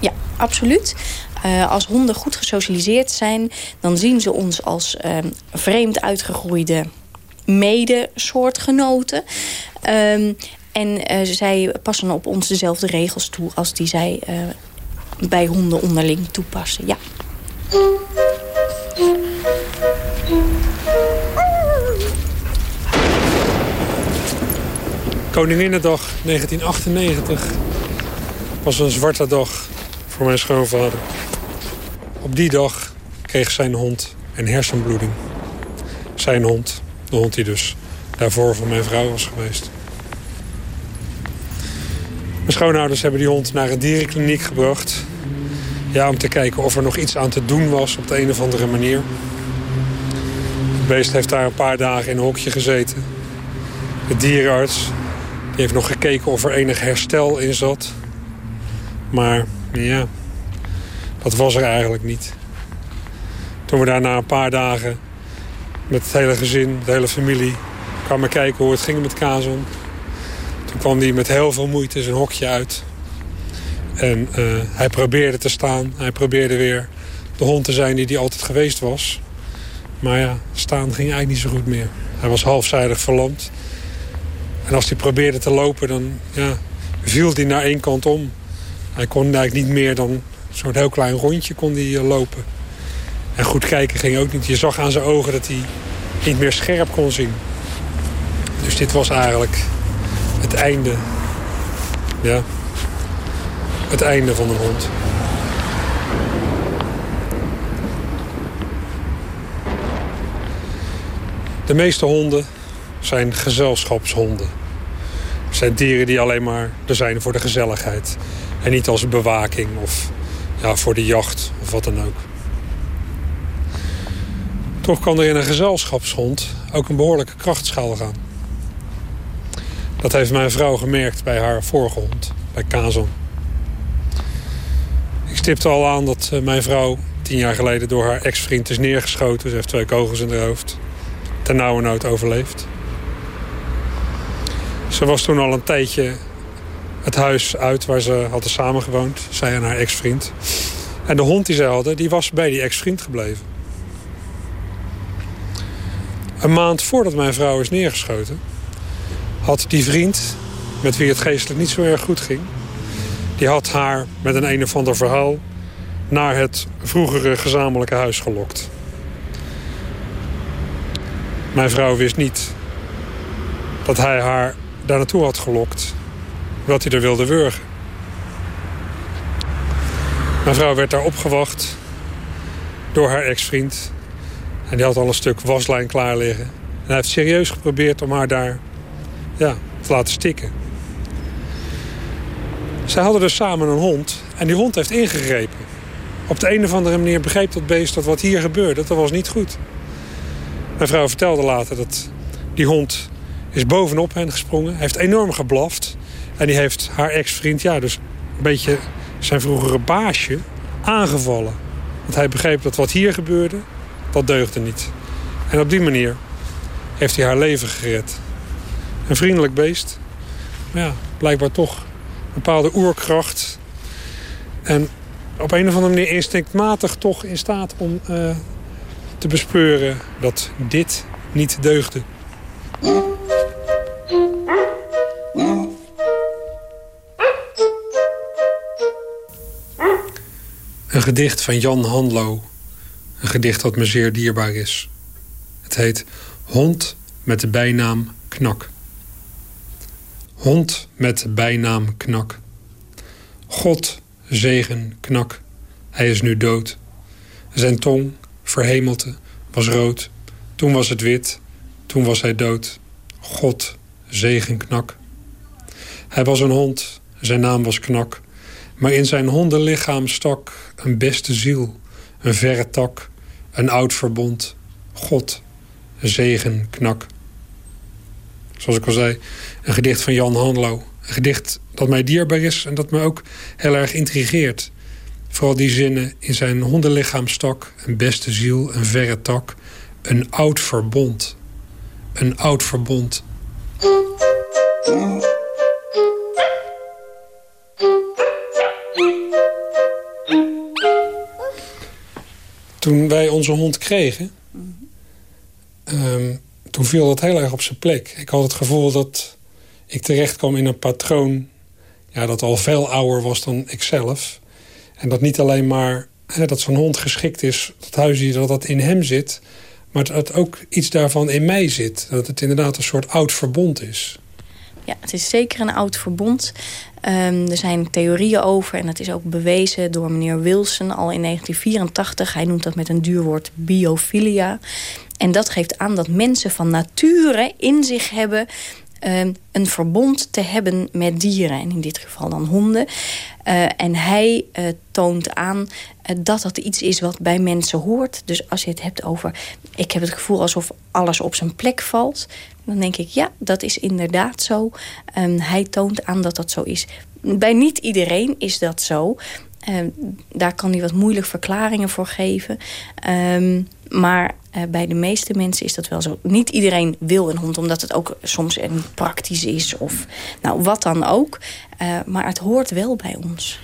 Ja, absoluut. Eh, als honden goed gesocialiseerd zijn, dan zien ze ons als eh, vreemd uitgegroeide mede-soortgenoten. Ehm, en eh, zij passen op ons dezelfde regels toe als die zij eh, bij honden onderling toepassen. Ja. Koninginnedag 1998 was een zwarte dag voor mijn schoonvader. Op die dag kreeg zijn hond een hersenbloeding. Zijn hond, de hond die dus daarvoor van mijn vrouw was geweest. Mijn schoonouders hebben die hond naar een dierenkliniek gebracht. Ja, om te kijken of er nog iets aan te doen was op de een of andere manier. Het beest heeft daar een paar dagen in een hokje gezeten. De dierenarts die heeft nog gekeken of er enig herstel in zat. Maar ja, dat was er eigenlijk niet. Toen we daar na een paar dagen met het hele gezin, de hele familie... kwamen kijken hoe het ging met Kazan. Toen kwam hij met heel veel moeite zijn hokje uit. En uh, hij probeerde te staan. Hij probeerde weer de hond te zijn die hij altijd geweest was. Maar ja, staan ging eigenlijk niet zo goed meer. Hij was halfzijdig verlamd. En als hij probeerde te lopen, dan ja, viel hij naar één kant om. Hij kon eigenlijk niet meer dan zo'n heel klein rondje kon hij, uh, lopen. En goed kijken ging ook niet. Je zag aan zijn ogen dat hij niet meer scherp kon zien. Dus dit was eigenlijk het einde. Ja. Het einde van een hond. De meeste honden zijn gezelschapshonden. Het zijn dieren die alleen maar er zijn voor de gezelligheid. En niet als bewaking of ja, voor de jacht of wat dan ook. Toch kan er in een gezelschapshond ook een behoorlijke krachtschaal gaan. Dat heeft mijn vrouw gemerkt bij haar vorige hond, bij Kazan. Ik stipte al aan dat eh, mijn vrouw tien jaar geleden door haar ex-vriend is neergeschoten. Ze heeft twee kogels in haar hoofd. Ten nauwe nood overleefd. Ze was toen al een tijdje het huis uit waar ze hadden samengewoond. Zij en haar ex-vriend. En de hond die ze hadden, die was bij die ex-vriend gebleven. Een maand voordat mijn vrouw is neergeschoten... had die vriend, met wie het geestelijk niet zo erg goed ging... die had haar met een een of ander verhaal... naar het vroegere gezamenlijke huis gelokt. Mijn vrouw wist niet dat hij haar daar naartoe had gelokt. Wat hij er wilde wurgen. Mijn vrouw werd daar opgewacht door haar ex-vriend. En die had al een stuk waslijn klaar liggen. En hij heeft serieus geprobeerd om haar daar ja, te laten stikken. Zij hadden dus samen een hond. En die hond heeft ingegrepen. Op de een of andere manier begreep dat beest dat wat hier gebeurde, dat was niet goed. Mijn vrouw vertelde later dat die hond is bovenop hen gesprongen. Heeft enorm geblaft. En die heeft haar ex-vriend, ja, dus een beetje zijn vroegere baasje, aangevallen. Want hij begreep dat wat hier gebeurde, dat deugde niet. En op die manier heeft hij haar leven gered. Een vriendelijk beest. Maar ja, blijkbaar toch een bepaalde oerkracht. En op een of andere manier instinctmatig toch in staat om uh, te bespeuren dat dit niet deugde. Een gedicht van Jan Hanlo. Een gedicht dat me zeer dierbaar is. Het heet Hond met de bijnaam Knak. Hond met de bijnaam Knak. God zegen Knak. Hij is nu dood. Zijn tong, verhemelte, was rood. Toen was het wit. Toen was hij dood. God zegen Knak. Hij was een hond. Zijn naam was Knak. Maar in zijn hondenlichaam stak een beste ziel, een verre tak, een oud verbond, God, zegen, knak. Zoals ik al zei, een gedicht van Jan Hanlo. Een gedicht dat mij dierbaar is en dat me ook heel erg intrigeert. Vooral die zinnen in zijn hondenlichaam stak, een beste ziel, een verre tak, een oud verbond. Een oud verbond. Toen wij onze hond kregen... Um, toen viel dat heel erg op zijn plek. Ik had het gevoel dat ik terecht kwam in een patroon... Ja, dat al veel ouder was dan ikzelf. En dat niet alleen maar dat zo'n hond geschikt is... dat huisdier, dat dat in hem zit... maar dat ook iets daarvan in mij zit. Dat het inderdaad een soort oud verbond is. Ja, het is zeker een oud verbond. Um, er zijn theorieën over en dat is ook bewezen door meneer Wilson al in 1984. Hij noemt dat met een duurwoord biophilia. En dat geeft aan dat mensen van nature in zich hebben een verbond te hebben met dieren. En in dit geval dan honden. Uh, en hij uh, toont aan uh, dat dat iets is wat bij mensen hoort. Dus als je het hebt over... ik heb het gevoel alsof alles op zijn plek valt... dan denk ik, ja, dat is inderdaad zo. Um, hij toont aan dat dat zo is. Bij niet iedereen is dat zo. Uh, daar kan hij wat moeilijk verklaringen voor geven. Maar uh, bij de meeste mensen is dat wel zo. Niet iedereen wil een hond, omdat het ook soms niet praktisch is. Of nou, wat dan ook. Uh, maar het hoort wel bij ons.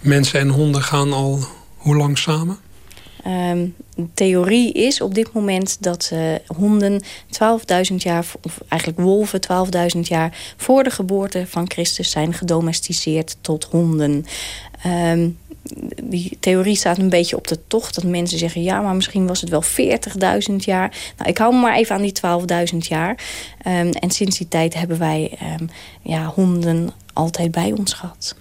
Mensen en honden gaan al hoe lang samen? Um, de theorie is op dit moment dat uh, honden 12.000 jaar, of eigenlijk wolven 12.000 jaar voor de geboorte van Christus zijn gedomesticeerd tot honden. Um, die theorie staat een beetje op de tocht. Dat mensen zeggen, ja, maar misschien was het wel 40.000 jaar. Nou, ik hou me maar even aan die 12.000 jaar. Um, en sinds die tijd hebben wij um, ja, honden altijd bij ons gehad.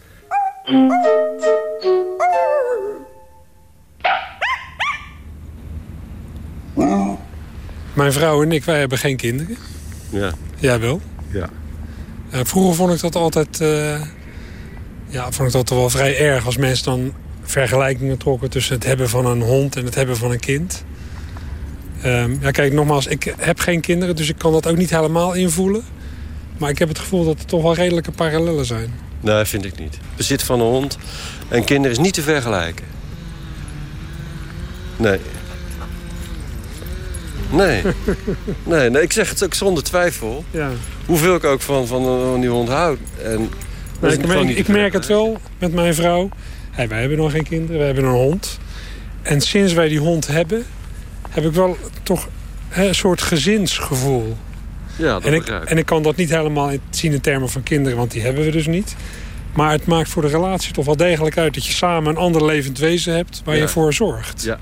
Mijn vrouw en ik, wij hebben geen kinderen. Ja. Jij wel? Ja. Uh, vroeger vond ik dat altijd... Uh, ja, vond ik dat wel vrij erg als mensen dan vergelijkingen trokken... tussen het hebben van een hond en het hebben van een kind. Um, ja, kijk, nogmaals, ik heb geen kinderen, dus ik kan dat ook niet helemaal invoelen. Maar ik heb het gevoel dat er toch wel redelijke parallellen zijn. Nee, vind ik niet. Bezit van een hond en kinderen is niet te vergelijken. Nee. Nee. (laughs) nee, nee, ik zeg het ook zonder twijfel. Ja. Hoeveel ik ook van, van, van die hond houd. En nee, ik merk, ik merk het wel met mijn vrouw. Hey, wij hebben nog geen kinderen, we hebben een hond. En sinds wij die hond hebben, heb ik wel toch hè, een soort gezinsgevoel. Ja, dat en, ik, en ik kan dat niet helemaal zien in termen van kinderen, want die hebben we dus niet. Maar het maakt voor de relatie toch wel degelijk uit dat je samen een ander levend wezen hebt waar Ja. je voor zorgt. Ja.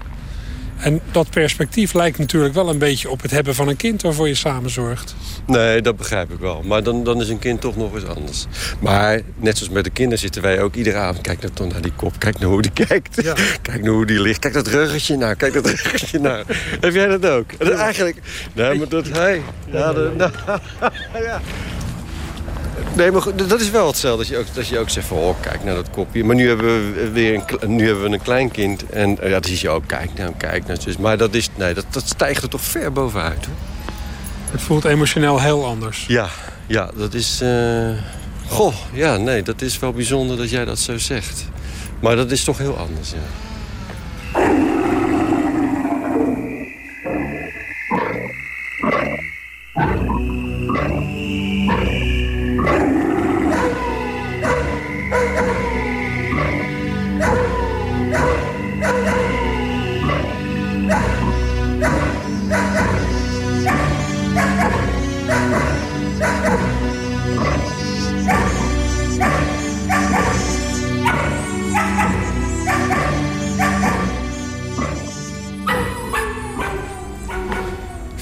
En dat perspectief lijkt natuurlijk wel een beetje op het hebben van een kind waarvoor je samen zorgt. Nee, dat begrijp ik wel. Maar dan, dan is een kind toch nog eens anders. Maar net zoals met de kinderen zitten wij ook iedere avond... kijk nou toch naar die kop, kijk nou hoe die (laughs) kijkt. Kijk nou hoe die ligt, kijk dat ruggetje nou, kijk dat (laughs) ruggetje nou. Heb jij dat ook? Dat eigenlijk... Nee, maar dat hij... Ja, dat, nou, (laughs) ja. Nee, maar goed, dat is wel hetzelfde. Dat je ook, dat je ook zegt van, oh, kijk naar dat kopje. Maar nu hebben we weer een, nu hebben we een kleinkind. En eh, ja, dan zie je ook, kijk nou, kijk nou. Dus, maar dat, is, nee, dat, dat stijgt er toch ver bovenuit. Hoor. Het voelt emotioneel heel anders. Ja, ja, dat is... eh, Goh, ja, nee, dat is wel bijzonder dat jij dat zo zegt. Maar dat is toch heel anders, ja.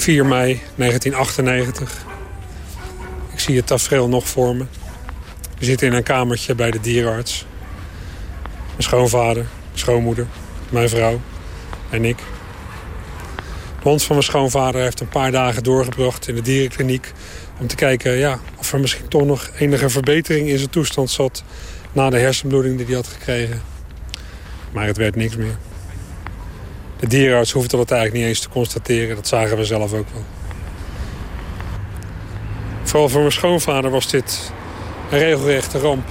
...4 mei 1998. Ik zie het tafereel nog voor me. We zitten in een kamertje bij de dierenarts. Mijn schoonvader, mijn schoonmoeder, mijn vrouw en ik. De hond van mijn schoonvader heeft een paar dagen doorgebracht in de dierenkliniek... om te kijken ja, of er misschien toch nog enige verbetering in zijn toestand zat... na de hersenbloeding die hij had gekregen. Maar het werd niks meer. De dierenarts hoefde dat eigenlijk niet eens te constateren. Dat zagen we zelf ook wel. Vooral voor mijn schoonvader was dit een regelrechte ramp.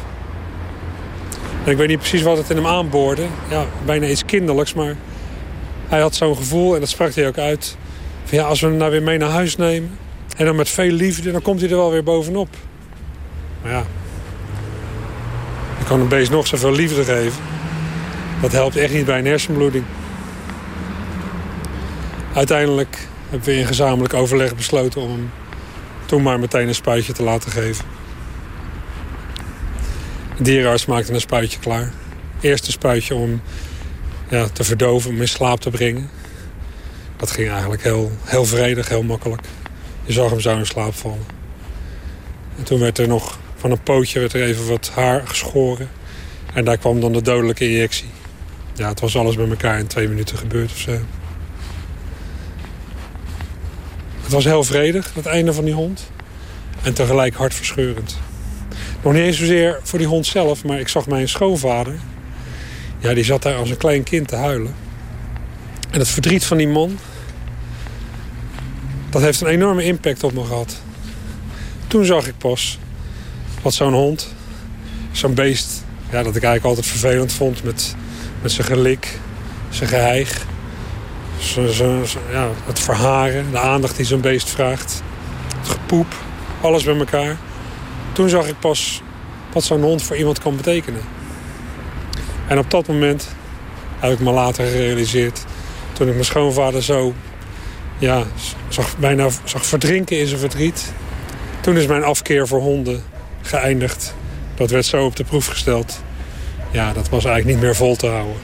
En ik weet niet precies wat het in hem aanboorde. Ja, bijna iets kinderlijks, maar hij had zo'n gevoel, en dat sprak hij ook uit... van ja, als we hem nou weer mee naar huis nemen... en dan met veel liefde, dan komt hij er wel weer bovenop. Maar ja, je kan een beest nog zoveel liefde geven. Dat helpt echt niet bij een hersenbloeding. Uiteindelijk hebben we in gezamenlijk overleg besloten om hem toen maar meteen een spuitje te laten geven. De dierenarts maakte een spuitje klaar. Eerst een spuitje om ja, te verdoven, om in slaap te brengen. Dat ging eigenlijk heel, heel vredig, heel makkelijk. Je zag hem zo in slaap vallen. En toen werd er nog van een pootje werd er even wat haar geschoren. En daar kwam dan de dodelijke injectie. Ja, het was alles bij elkaar in twee minuten gebeurd of zo. Het was heel vredig, het einde van die hond. En tegelijk hartverscheurend. Nog niet eens zozeer voor die hond zelf, maar ik zag mijn schoonvader. Ja, die zat daar als een klein kind te huilen. En het verdriet van die man... dat heeft een enorme impact op me gehad. Toen zag ik pas wat zo'n hond, zo'n beest... Ja, dat ik eigenlijk altijd vervelend vond met, met zijn gelik, zijn geheig... Ja, het verharen, de aandacht die zo'n beest vraagt. Het gepoep, alles bij elkaar. Toen zag ik pas wat zo'n hond voor iemand kan betekenen. En op dat moment heb ik me later gerealiseerd... toen ik mijn schoonvader zo ja, zag, bijna zag verdrinken in zijn verdriet... toen is mijn afkeer voor honden geëindigd. Dat werd zo op de proef gesteld. Ja, dat was eigenlijk niet meer vol te houden.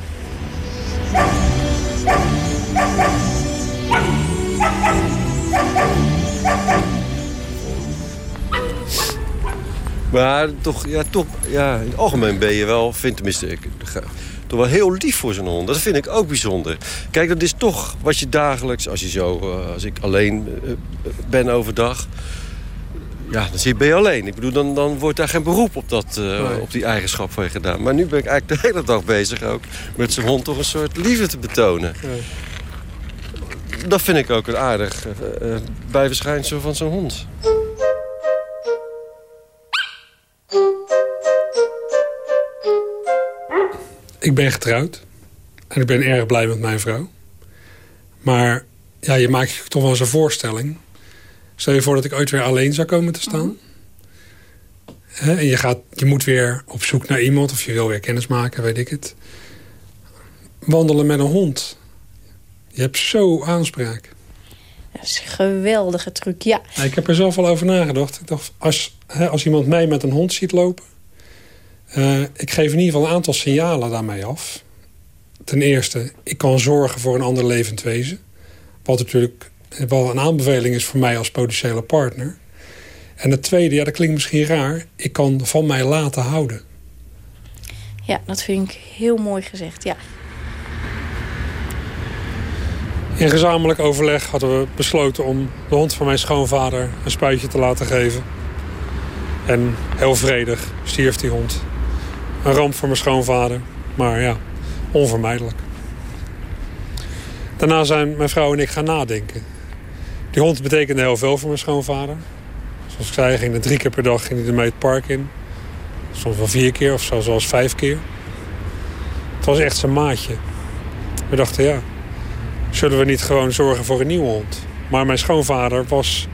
Maar toch, ja, toch, ja, in het algemeen ben je wel, vind tenminste ik, toch wel heel lief voor zo'n hond. Dat vind ik ook bijzonder. Kijk, dat is toch wat je dagelijks, als je zo, eh, als ik alleen eh, ben overdag, ja, dan ben je alleen. Ik bedoel, dan, dan wordt daar geen beroep op, dat, uh, op die eigenschap van je gedaan. Maar nu ben ik eigenlijk de hele dag bezig ook met zijn hond toch een soort liefde te betonen. Dat vind ik ook een aardig bijverschijnsel van zo'n hond. Ik ben getrouwd. En ik ben erg blij met mijn vrouw. Maar ja, je maakt je toch wel eens een voorstelling. Stel je voor dat ik ooit weer alleen zou komen te staan. en je, gaat, je moet weer op zoek naar iemand of je wil weer kennis maken, weet ik het. Wandelen met een hond. Je hebt zo aanspraak. Dat is een geweldige truc, ja. ik heb er zelf al over nagedacht. Ik dacht, als, als iemand mij met een hond ziet lopen... Uh, ik geef in ieder geval een aantal signalen daarmee af. Ten eerste, ik kan zorgen voor een ander levend wezen. Wat natuurlijk wel een aanbeveling is voor mij als potentiële partner. En het tweede, ja, dat klinkt misschien raar... ik kan van mij laten houden. Ja, dat vind ik heel mooi gezegd, ja. In gezamenlijk overleg hadden we besloten om de hond van mijn schoonvader een spuitje te laten geven. En heel vredig stierf die hond. Een ramp voor mijn schoonvader, maar ja, onvermijdelijk. Daarna zijn mijn vrouw en ik gaan nadenken. Die hond betekende heel veel voor mijn schoonvader. Zoals ik zei, ging er drie keer per dag ging hij ermee het park in. Soms wel vier keer of zoals vijf keer. Het was echt zijn maatje. We dachten, ja, zullen we niet gewoon zorgen voor een nieuwe hond? Maar mijn schoonvader was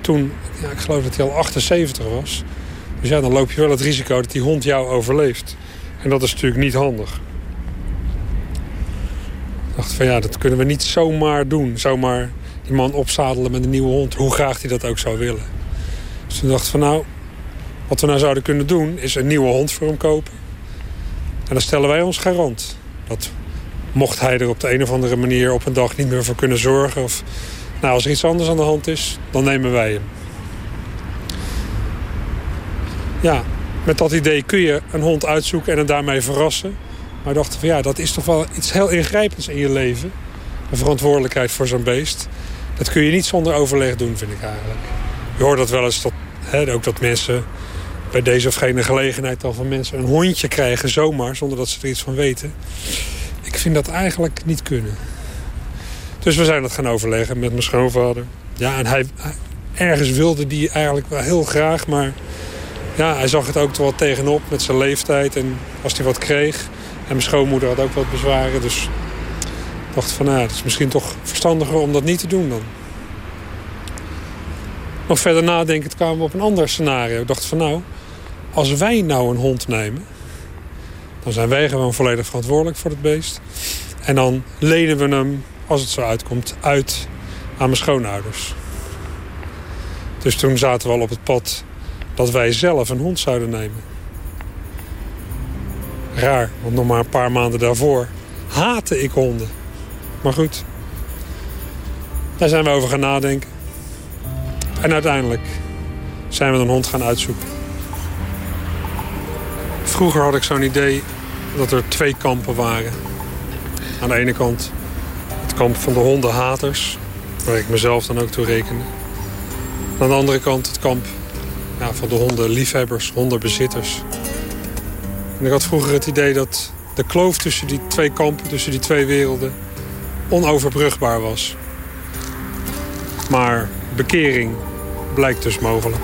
toen, ja, ik geloof dat hij al 78 was. Dus ja, dan loop je wel het risico dat die hond jou overleeft. En dat is natuurlijk niet handig. Ik dacht van ja, dat kunnen we niet zomaar doen. Zomaar die man opzadelen met een nieuwe hond. Hoe graag hij dat ook zou willen. Dus toen dacht van nou, wat we nou zouden kunnen doen... is een nieuwe hond voor hem kopen. En dan stellen wij ons garant. Dat mocht hij er op de een of andere manier op een dag niet meer voor kunnen zorgen... of nou, als er iets anders aan de hand is, dan nemen wij hem. Ja, met dat idee kun je een hond uitzoeken en hem daarmee verrassen. Maar dachten van ja, dat is toch wel iets heel ingrijpends in je leven. Een verantwoordelijkheid voor zo'n beest. Dat kun je niet zonder overleg doen, vind ik eigenlijk. Je hoort dat wel eens, dat, hè, ook dat mensen bij deze of gene gelegenheid... dan van mensen een hondje krijgen zomaar, zonder dat ze er iets van weten. Ik vind dat eigenlijk niet kunnen. Dus we zijn dat gaan overleggen met mijn schoonvader. Ja, en hij, ergens wilde die eigenlijk wel heel graag, maar... Ja, hij zag het ook wel tegenop met zijn leeftijd en als hij wat kreeg. En mijn schoonmoeder had ook wat bezwaren, dus dacht van, nou, het is misschien toch verstandiger om dat niet te doen dan. Nog verder nadenken kwamen we op een ander scenario. Ik dacht van, nou, als wij nou een hond nemen... dan zijn wij gewoon volledig verantwoordelijk voor het beest. En dan lenen we hem, als het zo uitkomt, uit aan mijn schoonouders. Dus toen zaten we al op het pad dat wij zelf een hond zouden nemen. Raar, want nog maar een paar maanden daarvoor haatte ik honden. Maar goed, daar zijn we over gaan nadenken. En uiteindelijk zijn we een hond gaan uitzoeken. Vroeger had ik zo'n idee dat er twee kampen waren. Aan de ene kant het kamp van de hondenhaters, waar ik mezelf dan ook toe rekende. Aan de andere kant het kamp ja, van de hondenliefhebbers, hondenbezitters. En ik had vroeger het idee dat de kloof tussen die twee kampen, tussen die twee werelden onoverbrugbaar was. Maar bekering blijkt dus mogelijk.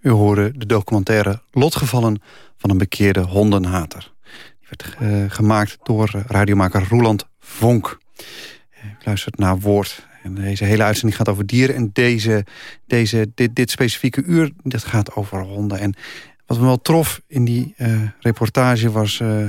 U hoorde de documentaire Lotgevallen van een bekeerde hondenhater. Die werd uh, gemaakt door radiomaker Roeland Vonk. U luistert naar Woord. En deze hele uitzending gaat over dieren. En deze, deze, dit, dit specifieke uur dat gaat over honden. En Wat me wel trof in die eh, reportage was, eh,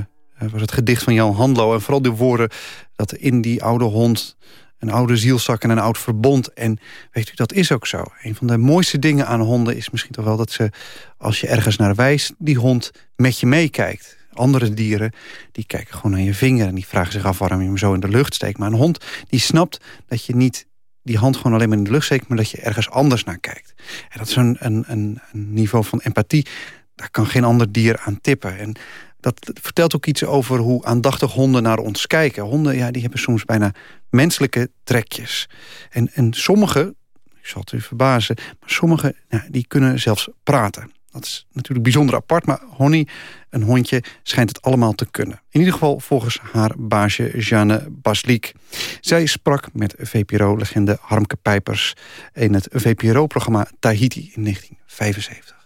was het gedicht van Jan Handlo. En vooral de woorden dat in die oude hond een oude zielzak en een oud verbond. En weet u, dat is ook zo. Een van de mooiste dingen aan honden is misschien toch wel dat ze... als je ergens naar wijst, die hond met je meekijkt. Andere dieren, die kijken gewoon naar je vinger... en die vragen zich af waarom je hem zo in de lucht steekt. Maar een hond, die snapt dat je niet die hand gewoon alleen maar in de lucht steekt... maar dat je ergens anders naar kijkt. En dat is een, een, een niveau van empathie... daar kan geen ander dier aan tippen. En dat vertelt ook iets over hoe aandachtig honden naar ons kijken. Honden ja, die hebben soms bijna menselijke trekjes. En, en sommige, ik zal het u verbazen... maar sommige die kunnen zelfs praten. Dat is natuurlijk bijzonder apart, maar Honey, een hondje, schijnt het allemaal te kunnen. In ieder geval volgens haar baasje Jeanne Basliek. Zij sprak met VPRO-legende Harmke Pijpers... in het VPRO-programma Tahiti in 1975.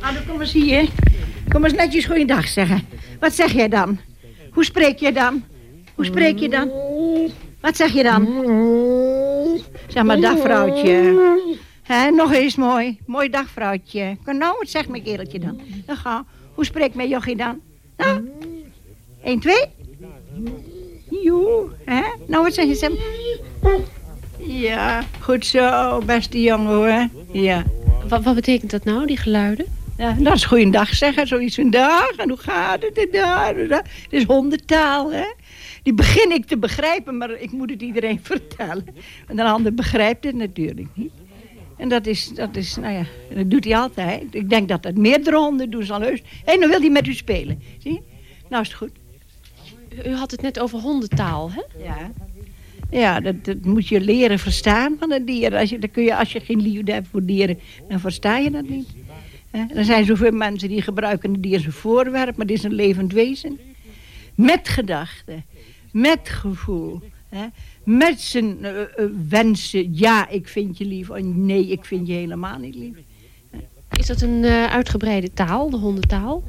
Nou, kom eens hier. Kom eens netjes goeiedag zeggen. Wat zeg jij dan? Hoe spreek je dan? Hoe spreek je dan? Wat zeg je dan? Zeg maar, dag vrouwtje. He, nog eens mooi. Mooi dag vrouwtje. Nou, wat zegt mijn kereltje dan? Dan ga. Hoe spreekt mijn jochie dan? Nou, 1, 2. Joe, hè? Nou, wat zeg je? Zeg? Ja, goed zo, beste jongen hoor. Ja. Wat, wat betekent dat nou, die geluiden? Ja, dat is goeiedag zeggen. Zoiets van dag en hoe gaat het? En daar, en daar. Het is hondentaal, hè? Die begin ik te begrijpen, maar ik moet het iedereen (laughs) vertellen. En een ander begrijpt het natuurlijk niet. En dat is, dat is, nou ja, dat doet hij altijd. Ik denk dat dat meerdere honden doen zal heus. Hé, hey, nou wil hij met u spelen. Zie? Nou is het goed. U had het net over hondentaal, hè? Ja. Ja, dat, dat moet je leren verstaan van een dier. Als je, dan kun je, als je geen liefde hebt voor dieren, dan versta je dat niet. Er zijn zoveel mensen die gebruiken een dier als een voorwerp, maar het is een levend wezen. Met gedachten, met gevoel? Met zijn uh, uh, wensen. Ja, ik vind je lief. Oh, nee, ik vind je helemaal niet lief. Is dat een uh, uitgebreide taal, de hondentaal?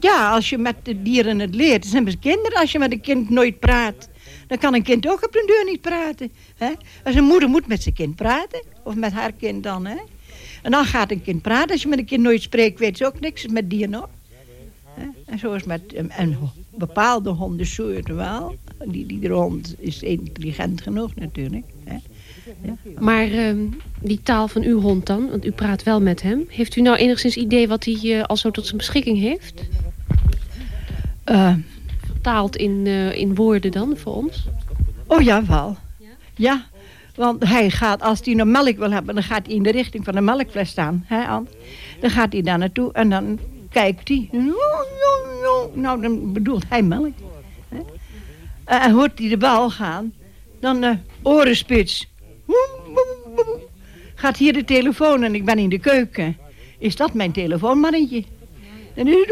Ja, als je met de dieren het leert. Het zijn best kinderen. Als je met een kind nooit praat, dan kan een kind ook op de deur niet praten. Hè? Als een moeder moet met zijn kind praten, of met haar kind dan, hè? En dan gaat een kind praten. Als je met een kind nooit spreekt, weet ze ook niks. Met dieren ook. En zo is met een bepaalde hondensoorten wel. Die, die hond is intelligent genoeg natuurlijk. Ja. Maar uh, die taal van uw hond dan, want u praat wel met hem. Heeft u nou enigszins idee wat hij uh, al zo tot zijn beschikking heeft? Uh, Vertaald in, uh, in woorden dan voor ons? Oh ja, wel. Ja? ja? Want hij gaat, als hij een melk wil hebben, dan gaat hij in de richting van de melkfles staan. Hè, Dan gaat hij daar naartoe en dan kijkt hij. Nou, dan bedoelt hij melk. Hè? En hoort hij de bal gaan, dan de orenspits. Gaat hier de telefoon en ik ben in de keuken. Is dat mijn telefoonmannetje? Dan is.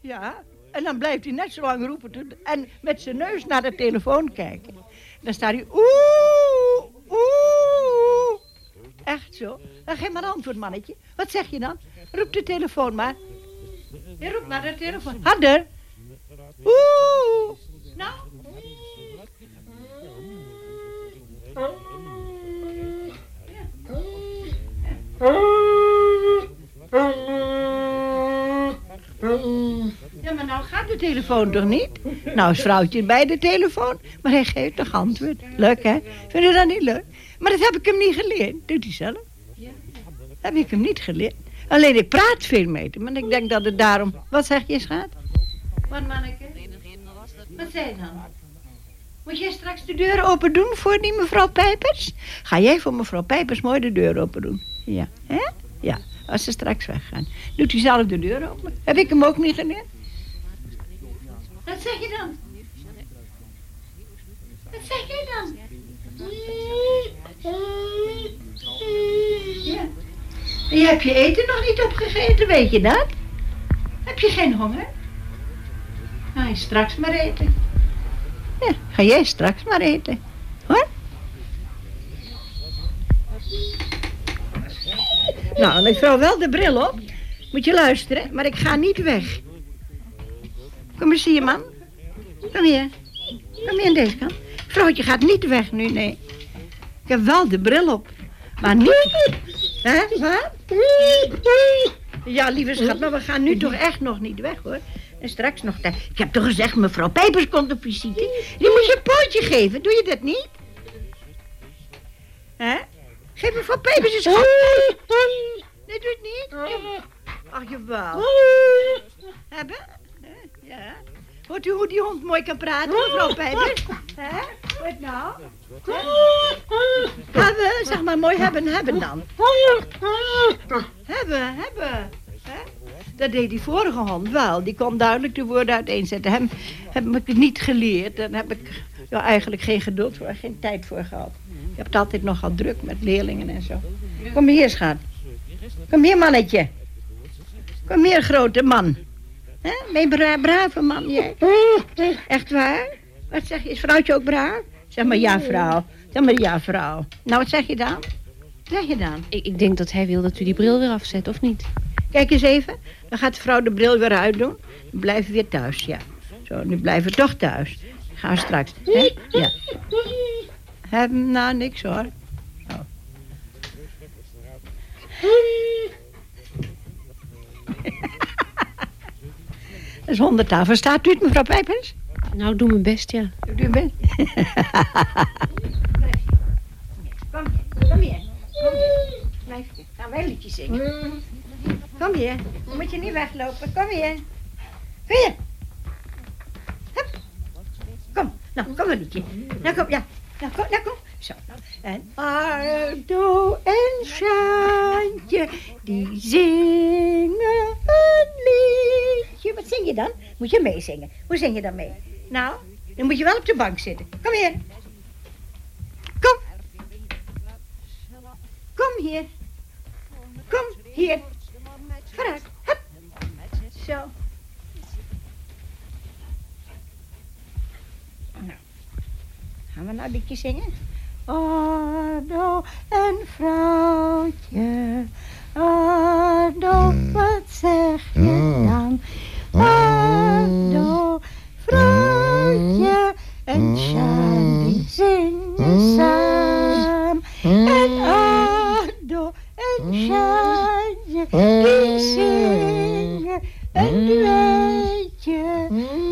Ja, en dan blijft hij net zo lang roepen en met zijn neus naar de telefoon kijken. Dan staat hij oeh, oeh. Echt zo. Dan geef maar antwoord, mannetje. Wat zeg je dan? Roep de telefoon maar. Je roept maar de telefoon. Harder. Oeh. Nou. Ja, maar nou gaat de telefoon toch niet? Nou is vrouwtje bij de telefoon, maar hij geeft toch antwoord. Leuk, hè? Vind je dat niet leuk? Maar dat heb ik hem niet geleerd. Doet hij zelf. Ja. heb ik hem niet geleerd. Alleen ik praat veel met hem. En ik denk dat het daarom... Wat zeg je, schat? Wat, manneke? Wat zei je dan? Moet jij straks de deur open doen voor die mevrouw Pijpers? Ga jij voor mevrouw Pijpers mooi de deur open doen? Ja. Hè? Ja. Als ze straks weggaan. Doet hij zelf de deur open? Heb ik hem ook niet geleerd? Wat zeg je dan? Wat zeg je dan? Ja. Je hebt je eten nog niet opgegeten, weet je dat? Heb je geen honger? Ga je straks maar eten. Ja, ga jij straks maar eten. Hoor? Nou, ik vrouw wel de bril op. Moet je luisteren, maar ik ga niet weg. Kom eens hier, man. Kom hier. Kom hier aan deze kant. Vrouwtje gaat niet weg nu, nee. Ik heb wel de bril op. Maar niet... Hè, wat? Ja, lieve schat, maar we gaan nu toch echt nog niet weg, hoor. En straks nog tijd. Ik heb toch gezegd, mevrouw Pijpers komt op visite. Die moet je een pootje geven, doe je dat niet? Hè? Geef mevrouw Pijpers een schop. Nee, doe het niet? Ach, jawel. Hebben? Ja. Hoort u hoe die hond mooi kan praten, mevrouw Pijpers? Hè? Wat nou? Hebben, zeg maar mooi hebben, hebben dan. Hebben, hebben. Hè? Dat deed die vorige hond wel. Die kon duidelijk de woorden uiteenzetten. Hem heb ik het niet geleerd. Daar heb ik ja, eigenlijk geen geduld voor, geen tijd voor gehad. Je hebt altijd nogal druk met leerlingen en zo. Kom hier, schat. Kom hier, mannetje. Kom hier, grote man. Hè? Ben je bra brave man, jij? Echt waar? Wat zeg je? Is vrouwtje ook braaf? Zeg maar ja, vrouw. Zeg maar ja, vrouw. Nou, wat zeg je dan? Wat zeg je dan? Ik, ik denk dat hij wil dat u die bril weer afzet, of niet? Kijk eens even. Dan gaat de vrouw de bril weer uitdoen. Dan blijven we weer thuis, ja. Zo, nu blijven we toch thuis. Gaan we straks. Hè? Ja. Hebben nou niks hoor. Zo. (laughs) Dat is honderdtaal. Verstaat u het, mevrouw Pijpers? Nou, doe mijn best, ja. Doe uw best. (laughs) Kom, kom hier. Kom hier. Blijf hier. Gaan wij een liedje zingen. Kom hier. Dan moet je niet weglopen. Kom hier. Kom hier. Hup. Kom. Nou, kom een liedje. Nou, kom. Ja. Nou, kom. Nou, kom. Zo. En Ardo en Sjaantje, die zingen een je dan? Moet je meezingen. Hoe zing je dan mee? Nou, dan moet je wel op de bank zitten. Kom hier. Kom. Kom hier. Kom hier. Vooruit. Hup. Zo. Nou. Gaan we nou een liedje zingen? Ardo en vrouwtje. Ardo, wat zeg je dan? Ardo, vrouwtje en Sjaan zingen samen. En Ardo en Sjaantje die zingen een duetje.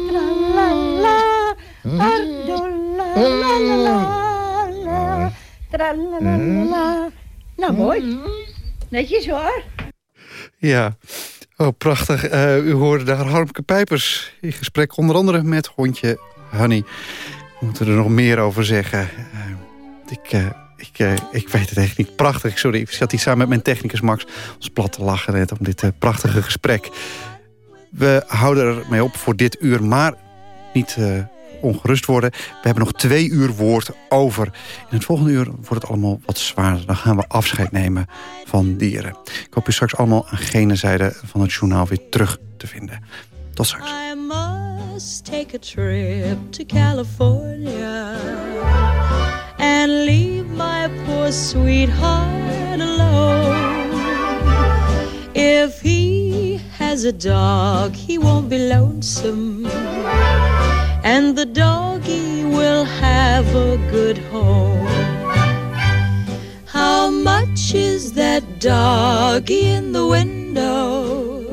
Tralala, Ardo, la la la la la. Tralalala. Nou, mooi. Netjes hoor. Ja, oh, prachtig. Eh, u hoorde daar Harmke Pijpers in gesprek onder andere met hondje Honey. We moeten er nog meer over zeggen. Eh, ik, eh, ik, ik weet het echt niet. Prachtig, sorry. Ik zat hier samen met mijn technicus Max ons plat te lachen net om dit prachtige gesprek. We houden ermee op voor dit uur, maar niet ongerust worden. We hebben nog twee uur woord over. In het volgende uur wordt het allemaal wat zwaarder. Dan gaan we afscheid nemen van dieren. Ik hoop u straks allemaal aan gene zijde van het journaal weer terug te vinden. Tot straks. I must take a trip to California and leave my poor sweetheart alone. If he has a dog, he won't be lonesome, and the doggy will have a good home. How much is that doggy in the window?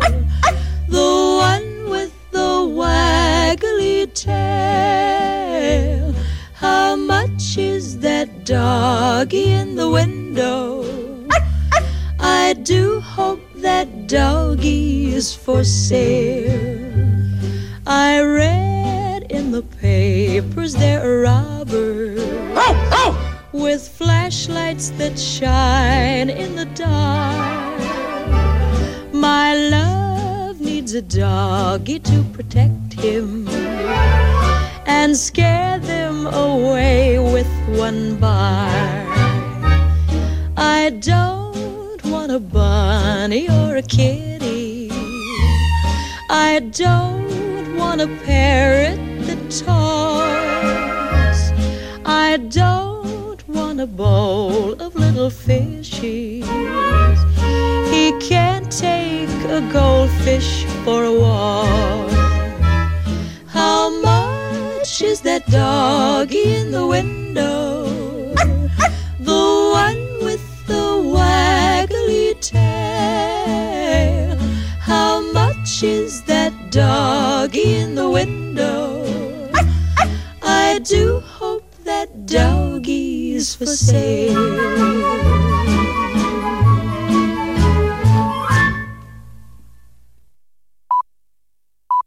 The one with the waggly tail. How much is that doggy in the window? I do hope that doggy is for sale. I read in the papers they're robbers oh, oh! with flashlights that shine in the dark. My love needs a doggy to protect him and scare them away with one bark. I don't want a bunny or a kitty. I don't want a parrot toss. I don't want a bowl of little fishies. He can't take a goldfish for a walk. How much is that doggy in the window? The one with the waggly tail. How much is that doggy in the window? Do hope that doggies for sale.